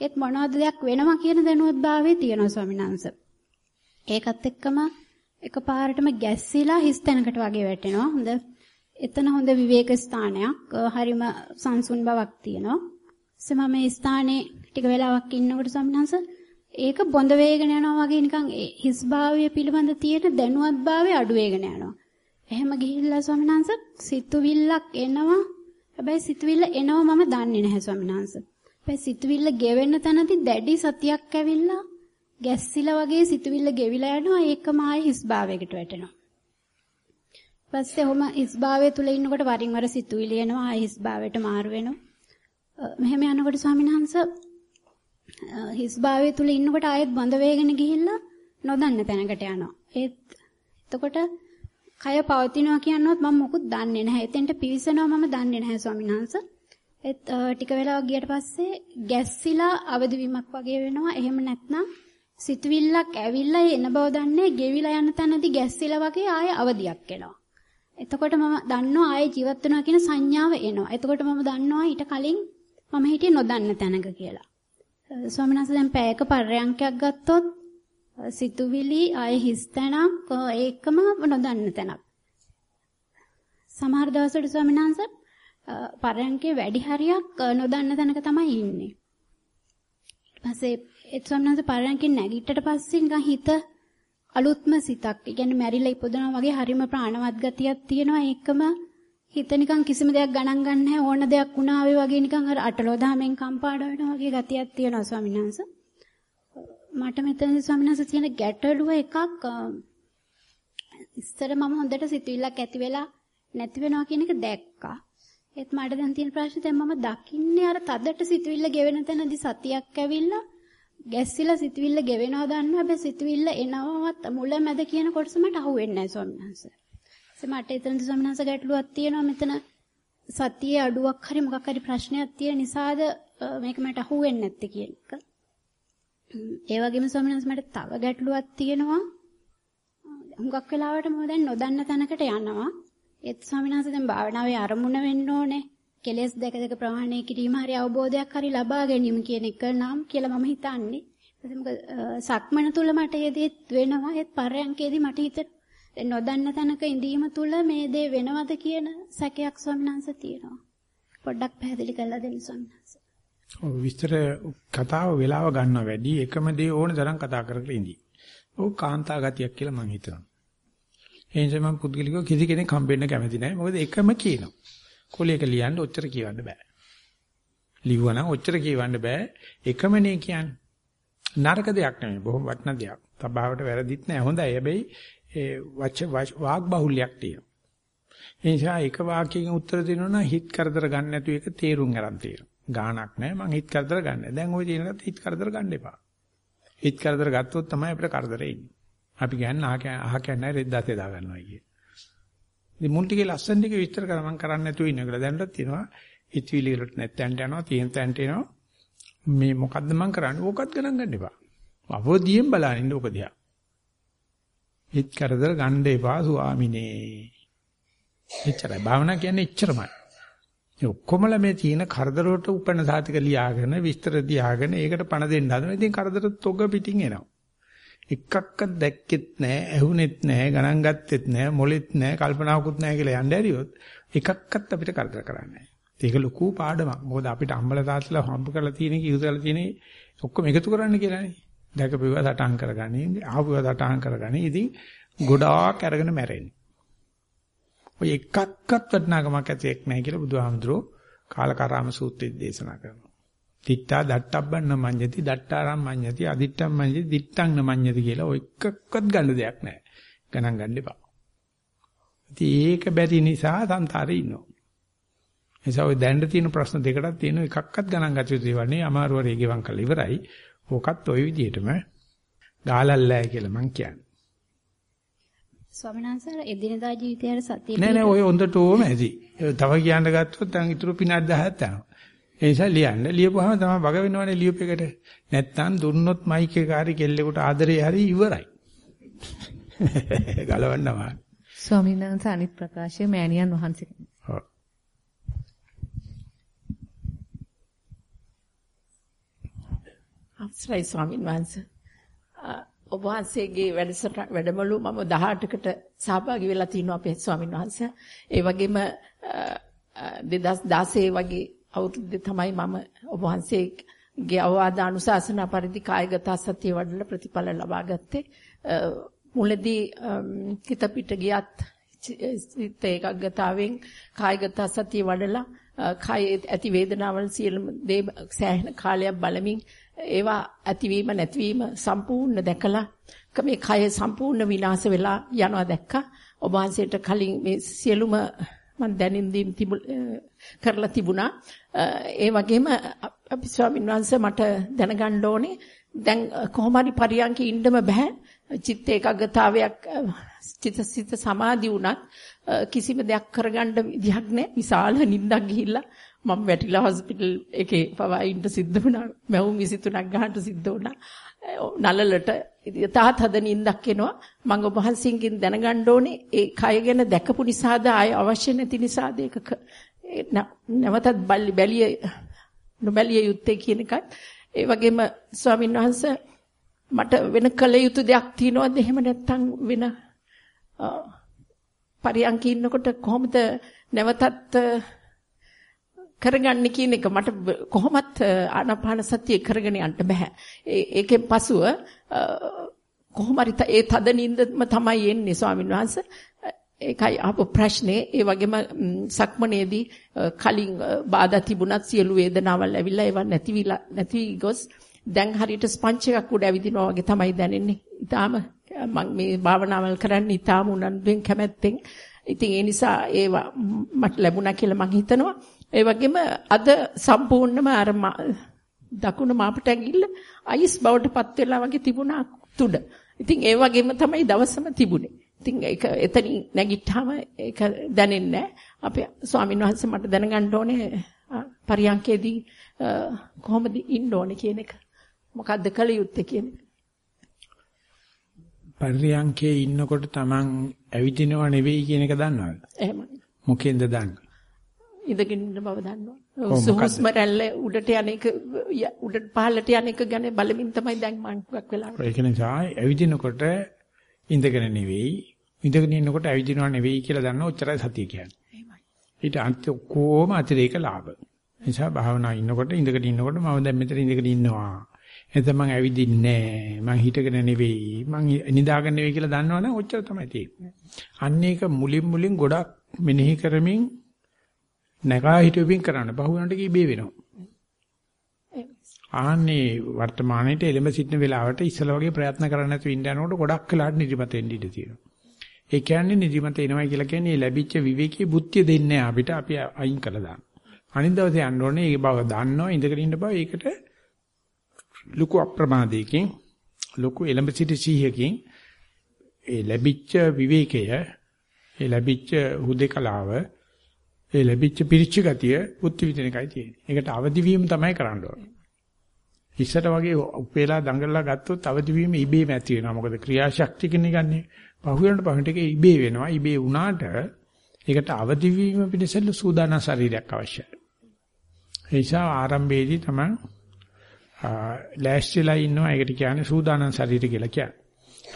ඒත් මොනවද දෙයක් වෙනවා කියන දැනුවත්භාවයේ තියෙනවා ස්වාමීන් වහන්සේ. ඒකත් එක්කම එකපාරටම ගැස්සිලා හිස් තැනකට වගේ වැටෙනවා. හොඳ එතන හොඳ විවේක ස්ථානයක්. හරිම සංසුන් බවක් තියෙනවා. එසම මේ ස්ථානේ ටික වෙලාවක් ඉන්නකොට ස්වාමීන් වහන්සේ ඒක බොඳ වේගන යනවා වගේ නිකන් හිස් භාවය පිළිබඳ තියෙන දැනුවත්භාවය අඩු වේගන යනවා. එහෙම ගිහිල්ලා ස්වාමීන් වහන්සේ සිතුවිල්ලක් එනවා. හැබැයි සිතුවිල්ල එනවා මම දන්නේ නැහැ ස්වාමීන් වහන්සේ. හැබැයි සිතුවිල්ල ගෙවෙන්න තැනදී දැඩි සතියක් ඇවිල්ලා ගැස්සිලා වගේ සිතුවිල්ල ගෙවිලා යනවා ඒකම ආයේ හිස් භාවයකට වැටෙනවා. පස්සේ ඔහම හිස් භාවය තුල ඉන්නකොට වරින් වර සිතුවිලි එනවා ආයේ හිස් භාවයට මාරු වෙනවා. මෙහෙම යනකොට ස්වාමීන් වහන්සේ හිස් භාවය තුල ඉන්නකොට ආයෙත් බඳ වේගෙන ගිහිල්ලා නොදන්න තැනකට යනවා. ඒත් එතකොට කය පවතිනවා කියනවත් මම මොකුත් දන්නේ නැහැ. එතෙන්ට පිවිසනවා මම දන්නේ නැහැ ස්වාමීන් වහන්සේ. ඒත් ටික වෙලාවක් ගියට පස්සේ ගැස්සිලා අවදි වීමක් වගේ වෙනවා. එහෙම නැත්නම් සිතුවිල්ලක් ඇවිල්ලා එන බව දන්නේ ගෙවිලා යන තැනදී ගැස්සිලා වගේ ආයෙ අවදියක් එනවා. එතකොට මම දන්නවා ආයෙ ජීවත් වෙනවා කියන සංඥාව එනවා. එතකොට මම දන්නවා ඊට කලින් මම හිටියේ නොදන්න තැනක කියලා. ස්වාමීන් වහන්සේ දැන් පැයක පර්යංකයක් ගත්තොත් සිතුවිලි ආය හිස් තැනක් ඒකම නොදන්න තැනක්. සමහර දවස්වල ස්වාමීන් වහන්සේ පර්යංකේ වැඩි හරියක් නොදන්න තැනක තමයි ඉන්නේ. ඊට පස්සේ ඒ ස්වාමීන් වහන්සේ පර්යංකෙන් නැගිටට පස්සේ නිකන් හිත අලුත්ම සිතක්. ඒ කියන්නේ මැරිලා ඉපදුනා වගේ හරිම ප්‍රාණවත් ගතියක් තියෙනවා. ඒකම හිත නිකන් කිසිම දෙයක් ගණන් ගන්න නැහැ ඕන දෙයක් වුණා ආවේ වගේ නිකන් අර අටලෝ දහමෙන් කම්පාඩ වෙනවා වගේ ගතියක් තියෙනවා ස්වාමීන් වහන්සේ. මට මෙතනදී ස්වාමීන් වහන්සේ තියෙන ගැටලුව එකක් ඉස්සර මම හොඳට සිතුවිල්ලක් ඇති වෙලා නැති වෙනවා කියන එක දැක්කා. ඒත් මට දැන් තියෙන ප්‍රශ්නේ දැන් මම දකින්නේ අර තදට සිතුවිල්ල ගෙවෙන තැනදී සතියක් ඇවිල්ලා ගැස්සිලා සිතුවිල්ල ගෙවෙනවා දන්නවා හැබැයි සිතුවිල්ල එනවවත් මුල මැද කියන කොටස මට අහුවෙන්නේ නැහැ ස්වාමීන් වහන්සේ. මට එතනද සම්මනස ගැටලුවක් තියෙනවා මෙතන සතියේ අඩුවක් හරි මොකක් හරි ප්‍රශ්නයක් තියෙන නිසාද මේක මට අහුවෙන්නේ නැත්තේ කියන එක. ඒ වගේම ස්වාමීන් මට තව ගැටලුවක් තියෙනවා. හුඟක් වෙලාවට මම දැන් නොදන්න තැනකට යනවා. ඒත් ස්වාමීන් වහන්සේ දැන් භාවනාවේ අරමුණ වෙන්න ඕනේ. කෙලෙස් දෙක දෙක ප්‍රහාණය කිරීම හරි අවබෝධයක් හරි ලබා ගැනීම කියන එක නම් කියලා මම හිතන්නේ. මොකද සක්මන තුල මට ඒ දෙත් වෙනවා. ඒත් පරයන්කේදී මට හිතේ නොදන්න තැනක ඉඳීම තුල මේ දේ වෙනවද කියන සැකයක් ස්වාමීනාංශ තියෙනවා. පොඩ්ඩක් පැහැදිලි කරලා දෙන්න ස්වාමීනාංශ. ඔව් විස්තර කතාව වෙලාව ගන්නවා වැඩි එකම දේ ඕන තරම් කතා කරගෙන ඉඳී. ඔව් කාන්තා ගතියක් කියලා මම හිතනවා. ඒ නිසා මම පුද්ගලිකව කිසි කෙනෙක් හම්බෙන්න කැමති නැහැ. මොකද එකම කියනවා. කොලයක ලියන්න ඔච්චර කියවන්න බෑ. ලිව්වනම් ඔච්චර කියවන්න බෑ. එකමනේ කියන්නේ. නරක දෙයක් නෙමෙයි. බොහොම වටින දෙයක්. තබාවට වැරදිත් නෑ. හොඳයි. හැබැයි ඒ වච වාග් බහුල්‍යයක් තියෙනවා. ඒ නිසා එක වාක්‍යයකින් උත්තර දෙනවා නම් හිත කරදර ගන්න නැතුව ඒක තේරුම් ගන්න තියෙනවා. ගාණක් නැහැ මං හිත කරදර ගන්න. දැන් ওই තියෙනකත් හිත කරදර ගන්න එපා. හිත කරදර ගත්තොත් තමයි අපිට කරදරේ ඉන්නේ. අපි කියන්නේ අහ අහ කියන්නේ රෙද්දාතේ දා ගන්නවා කිය. ඉතින් මුල් ටිකේ ලස්සන ටික විස්තර කරලා මම කරන්නේ නැතුව ඉන්න කියලා දැනටත් තියෙනවා. හිතවිලි වලට නැත්තන්ට යනවා, තියෙන තැනට එනවා. මේ මොකද්ද මම කරන්නේ? ඕකත් ගණන් ගන්න එපා. අවදියෙන් බලන්න ඉන්න ඕක දිහා. හිත කරදර ගන්න එපා ස්වාමිනේ. එච්චරයි. භාවනා කියන්නේ එච්චරමයි. ඒ ඔක්කොමලා මේ තියෙන කරදර වලට උපන්න සාතික ලියාගෙන විස්තර දියාගෙන ඒකට පණ දෙන්න හදනවා. ඉතින් කරදර තොග පිටින් එනවා. එකක්වත් දැක්කෙත් නැහැ, ඇහුනෙත් නැහැ, ගණන් ගත්තෙත් නැහැ, මොලෙත් නැහැ, කල්පනාවකුත් නැහැ කියලා යන්න ඇරියොත් එකක්වත් අපිට කරදර කරන්නේ නැහැ. ඒක ලොකු පාඩමක්. මොකද අපිට අම්බල තාත්තලා හම්බ කරලා තියෙන කිව්සලා තියෙන ඔක්කොම එකතු කරන්න කියලානේ. දැකපුවා සටහන් කරගන්නේ, ආපුවා සටහන් කරගන්නේ. ඉතින් ගොඩාක් අරගෙන මැරෙන්නේ. ඔය එකක්වත් වටිනාකමක් ඇතිෙක් නැහැ කියලා බුදුහාමුදුරෝ කාලකාරාම සූත්‍රයේ දේශනා කරනවා. තිත්තා දට්ටබ්බන්න මඤ්ඤති දට්ටාරම් මඤ්ඤති අදිත්තම් මඤ්ඤති දිත්තං නමඤ්ඤති කියලා ඔය එකක්වත් ගන්න දෙයක් නැහැ. ගණන් ගන්න එපා. ඉතින් ඒක බැරි නිසා සංසාරේ ඉන්නවා. නිසා ඔය දැන්න තියෙන ප්‍රශ්න දෙකටත් තියෙන එකක්වත් ගණන් ගත යුතු දේවල් නේ අමාරුවරේ ගෙවම් කරලා ඉවරයි. ඕකත් ওই විදිහටම ගාලල්ලෑ කියලා මං කියන්නේ. ස්වාමීන් වහන්සේ එදිනදා ජීවිතයේ සතිය නෑ නෑ ඔය හොඳට ඕම ඇති. තව කියන්න ගත්තොත් දැන් ඉතුරු පිනක් 10ක් යනවා. ඒ නිසා ලියන්න ලියපුවාම තමයි වග වෙනවනේ ලියුපෙකට. නැත්තම් දුන්නොත් මයික් එක හරි කෙල්ලෙකුට ආදරේ හරි ඉවරයි. (laughs) ගලවන්නවා. ස්වාමීන් වහන්සේ අනිත් ප්‍රකාශය මෑණියන් වහන්සේ. ඔව්. අවසරයි ස්වාමීන් වහන්සේ. ඔබ වහන්සේගේ වැඩසට වැඩමළු මම 18කට සහභාගී වෙලා තිනවා අපේ ස්වාමීන් වහන්සේ. ඒ වගේම 2016 වගේ අවුරුද්දේ තමයි මම ඔබ වහන්සේගේ අවවාද අනුශාසන පරිදි කායගත සතිය වඩලා ප්‍රතිඵල ලබා ගත්තේ. මුලදී හිත පිට ගියත් සිත ඒකග්ගතාවෙන් කායගත සතිය වඩලා කායේ ඇති වේදනාවල් සියලුම දේ සෑහෙන කාලයක් බලමින් ඒවා ඇතිවීම නැතිවීම සම්පූර්ණ දැකලා මේ කය සම්පූර්ණ විනාශ වෙලා යනවා දැක්කා. ඔබ වහන්සේට කලින් මේ සියලුම මම දැනින් දීම් කරලා තිබුණා. ඒ වගේම අපි ස්වාමීන් වහන්සේ මට දැනගන්න ඕනේ දැන් කොහොම හරි පරියන්ක ඉන්නම බෑ. චිත්ත ඒකාග්‍රතාවයක් චිත්ත සිත සමාධි වුණත් කිසිම දෙයක් කරගන්න විදිහක් නැහැ. විශාල නිින්දක් ගිහිල්ලා මම වැටිලා හොස්පිටල් එකේ පවා ඉන්න සිද්ධ වුණා. මැවුම් 23ක් ගහන්න සිද්ධ වුණා. නලලට තාත් හද නිින්දක් එනවා. මම ඔබ වහන්සේගෙන් දැනගන්න ඕනේ ඒ කය ගැන දැකපු නිසාද ආය අවශ්‍ය නැති නිසාද ඒක නැවතත් බැලිය නොබැලිය යුත්තේ කියන එකත් ඒ වගේම ස්වාමීන් වහන්සේ මට වෙන කල යුතු දෙයක් තියෙනවද එහෙම නැත්නම් වෙන පරියන්ක ඉන්නකොට කොහොමද නැවතත් කරගන්නේ කියන එක මට කොහොමත් ආනාපාන සතිය කරගෙන යන්න බෑ. ඒකෙන් පසුව කොහොම හරි ඒ තද නින්දම තමයි එන්නේ ස්වාමීන් වහන්සේ. ඒකයි ආපු ප්‍රශ්නේ ඒ වගේම සක්මනේදී කලින් බාධා තිබුණත් සියලු වේදනාවල් ඇවිල්ලා ඒවා නැතිවිලා නැති ගොස් දැන් හරියට ස්පංච් එකක් උඩ ඇවිදිනවා වගේ තමයි දැනෙන්නේ. ඊටාම මම මේ භාවනාවල් කරන්නේ ඊටාම උනන්දුවෙන් කැමැත්තෙන්. ඉතින් ඒ නිසා ඒවා මට ලැබුණා කියලා මම හිතනවා. ඒ වගේම අද සම්පූර්ණම අර දකුණු මාපට ඇඟිල්ල අයිස් බවට පත් වෙලා වගේ තිබුණා තුඩ. ඉතින් ඒ වගේම තමයි දවසම තිබුණේ. ඉතින් ඒක එතනින් නැගිට්ටාම ඒක දැනෙන්නේ නැහැ. අපේ ස්වාමීන් වහන්සේ මට දැනගන්න ඕනේ පරියන්කේදී කොහොමද ඉන්න ඕනේ කියන එක. මොකද්ද කළ යුත්තේ කියන එක. පරියන්කේ ඉන්නකොට Taman ඇවිදිනව නෙවෙයි කියන එක දන්නවද? එහෙමයි. මොකෙන්ද දන්නේ? ඉඳගෙන ඉන්න බව දන්නවා. හුස්ම රැල්ල උඩට යන එක උඩට පහළට යන එක ගැන බලමින් තමයි දැන් මම හුඟක් වෙලාවට. ඒක නිසා ඇවිදිනකොට ඉඳගෙන නෙවෙයි ඉඳගෙන ඉන්නකොට ඇවිදිනව නෙවෙයි කියලා දන්න ඔච්චරයි සතිය කියන්නේ. ඊට අන්ති ඔක්කොම අතිරේක ලාභ. නිසා භාවනා ඉන්නකොට ඉඳගෙන ඉන්නකොට මම දැන් මෙතන ඉඳගෙන ඉන්නවා. එතන මම ඇවිදින්නේ නැහැ. මං හිටගෙන නෙවෙයි. මං නිදාගෙන නෙවෙයි කියලා දන්නවනම් ඔච්චර තමයි තියෙන්නේ. අන්න ඒක මුලින් මුලින් ගොඩක් මෙනෙහි කරමින් නැගා හිටුවින් කරන්න. බහුවනට කීබේ වෙනවා. ආන්නේ වර්තමානයේට එළඹ සිටින වෙලාවට ඉස්සලා වගේ ප්‍රයත්න කරන්න නැතුව ඉන්න යනකොට ගොඩක් වෙලාට නිදිමත එන්න ඉඩ තියෙනවා. ඒ කියන්නේ නිදිමත එනවා කියලා කියන්නේ ලැබිච්ච විවේකී බුද්ධිය දෙන්නේ අපිට අපි අයින් කළා දාන්න. අනිත් දවසේ යන්න ඕනේ ඒ බව දන්නවා ඉඳගෙන ඉන්න බව ඒකට ලොකු අප්‍රමාදයකින් ලොකු එළඹ සිටි සීහකින් ඒ ලැබිච්ච විවේකය ඒ ලැබිච්ච හුදේකලාව ඒ ලැබිච්ච පිරිච්ච ගතිය බුද්ධ විදින එකයි තියෙන්නේ. ඒකට අවදි වීම තමයි කරන්න ඕනේ. ඉස්සර වගේ උපේලා දඟලලා ගත්තොත් අවදි වීම ඉබේම ඇති වෙනවා. මොකද ක්‍රියාශක්තිය කියන්නේ ගන්නේ. පහුවෙනට පහුවෙනට ඒක ඉබේ වෙනවා. ඉබේ වුණාට ඒකට අවදි වීම පිණිසල සූදානම් ශරීරයක් අවශ්‍යයි. ඒ නිසා ආරම්භයේදී තමයි ලෑස්තිලා ඉන්නවා. ඒකට කියන්නේ සූදානම් ශරීරය කියලා කියන්නේ.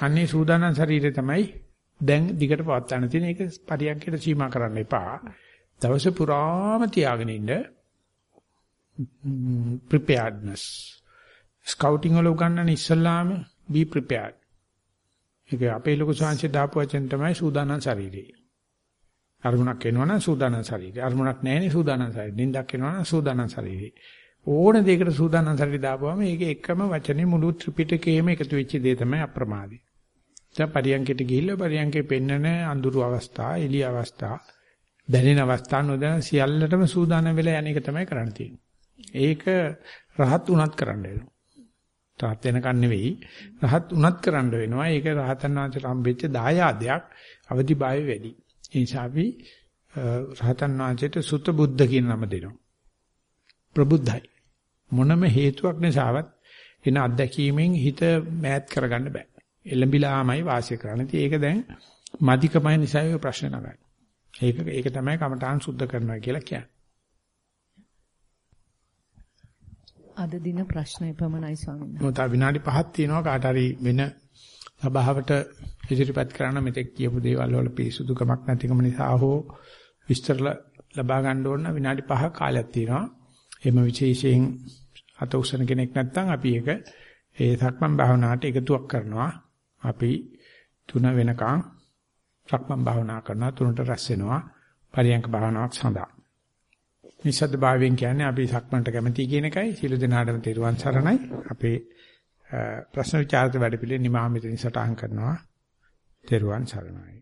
අන්නේ සූදානම් ශරීරය තමයි දැන් දිගට පවත් ගන්න තියෙන එක පරියන්කයට සීමා කරන්න එපා. දවස පුරාම තියාගෙන ඉන්න preparedness. ස්කවුටින් වල උගන්වන ඉස්සල්ලාම be prepared. ඒක අපේ ලොකු සංශය දාපු වචන තමයි සූදානම් ශරීරය. අරමුණක් එනවනම් සූදානම් ශරීරය. අරමුණක් නැහැනේ සූදානම් ශරීරය. නිින්දක් එනවනම් සූදානම් ශරීරය. ඕන දෙයකට සූදානම් ශරීරය දාපුවම ඒක එකම වචනේ මුළු ත්‍රිපිටකයේම එකතු වෙච්ච දේ තමයි අප්‍රමාදී. දැන් පරියන්කයට ගිහිල්ලා පරියන්කේ පෙන්නන අඳුරු අවස්ථා, එළිය අවස්ථා, දැනෙන අවස්ථා නොදැන සියල්ලටම සූදානම් වෙලා යන එක තමයි කරන්න තියෙන්නේ. ඒක රහත් උනත් කරන්න වෙනවා. රහත් වෙනකන් නෙවෙයි රහත් උනත් කරන්න වෙනවා. ඒක රහතන් වහන්සේට හම්බෙච්ච දායාදයක් අවදිභාවය වැඩි. ඒ නිසා අපි රහතන් වහන්සේට සුත බුද්ධ කියන නම දෙනවා. ප්‍රබුද්ධයි. මොනම හේතුවක් නිසාවත් එන අත්දැකීමෙන් හිත මෑත් කරගන්න බෑ. එළඹිලාමයි වාසිය කරන්නේ. ඉතින් ඒක දැන් මධිකමයි නිසා ඒ ප්‍රශ්න නගන්නේ. ඒක ඒක තමයි කමඨාන් සුද්ධ කරනවා කියලා කියන්නේ. අද දින ප්‍රශ්න එපමණයි ස්වාමීන් වහන්සේ. මොකද විනාඩි 5ක් තියෙනවා කාට හරි වෙන සභාවට ඉදිරිපත් කරන්න මෙතෙක් කියපු දේවල් වල පිරිසුදුකමක් නැතිකම නිසා හෝ විස්තර ලබා ගන්න ඕන විනාඩි 5ක් කාලයක් තියෙනවා. එහෙම විශේෂයෙන් අත උසන කෙනෙක් නැත්නම් අපි ඒක ඒ සක්මන් භාවනාවට එකතුවක් කරනවා. අපි තුන වෙනකන් සක්මන් භාවනා කරනවා තුනට රැස් වෙනවා පරියංක භාවනාවක් සඳහා. නිසද්ද භාවයෙන් කියන්නේ අපි සක්මන්ට කැමති කියන එකයි. සියලු දෙනාටම තෙරුවන් සරණයි. අපේ ප්‍රශ්න විචාරත වැඩ පිළිවෙල නිමාමිතින් සටහන් කරනවා. තෙරුවන් සරණයි.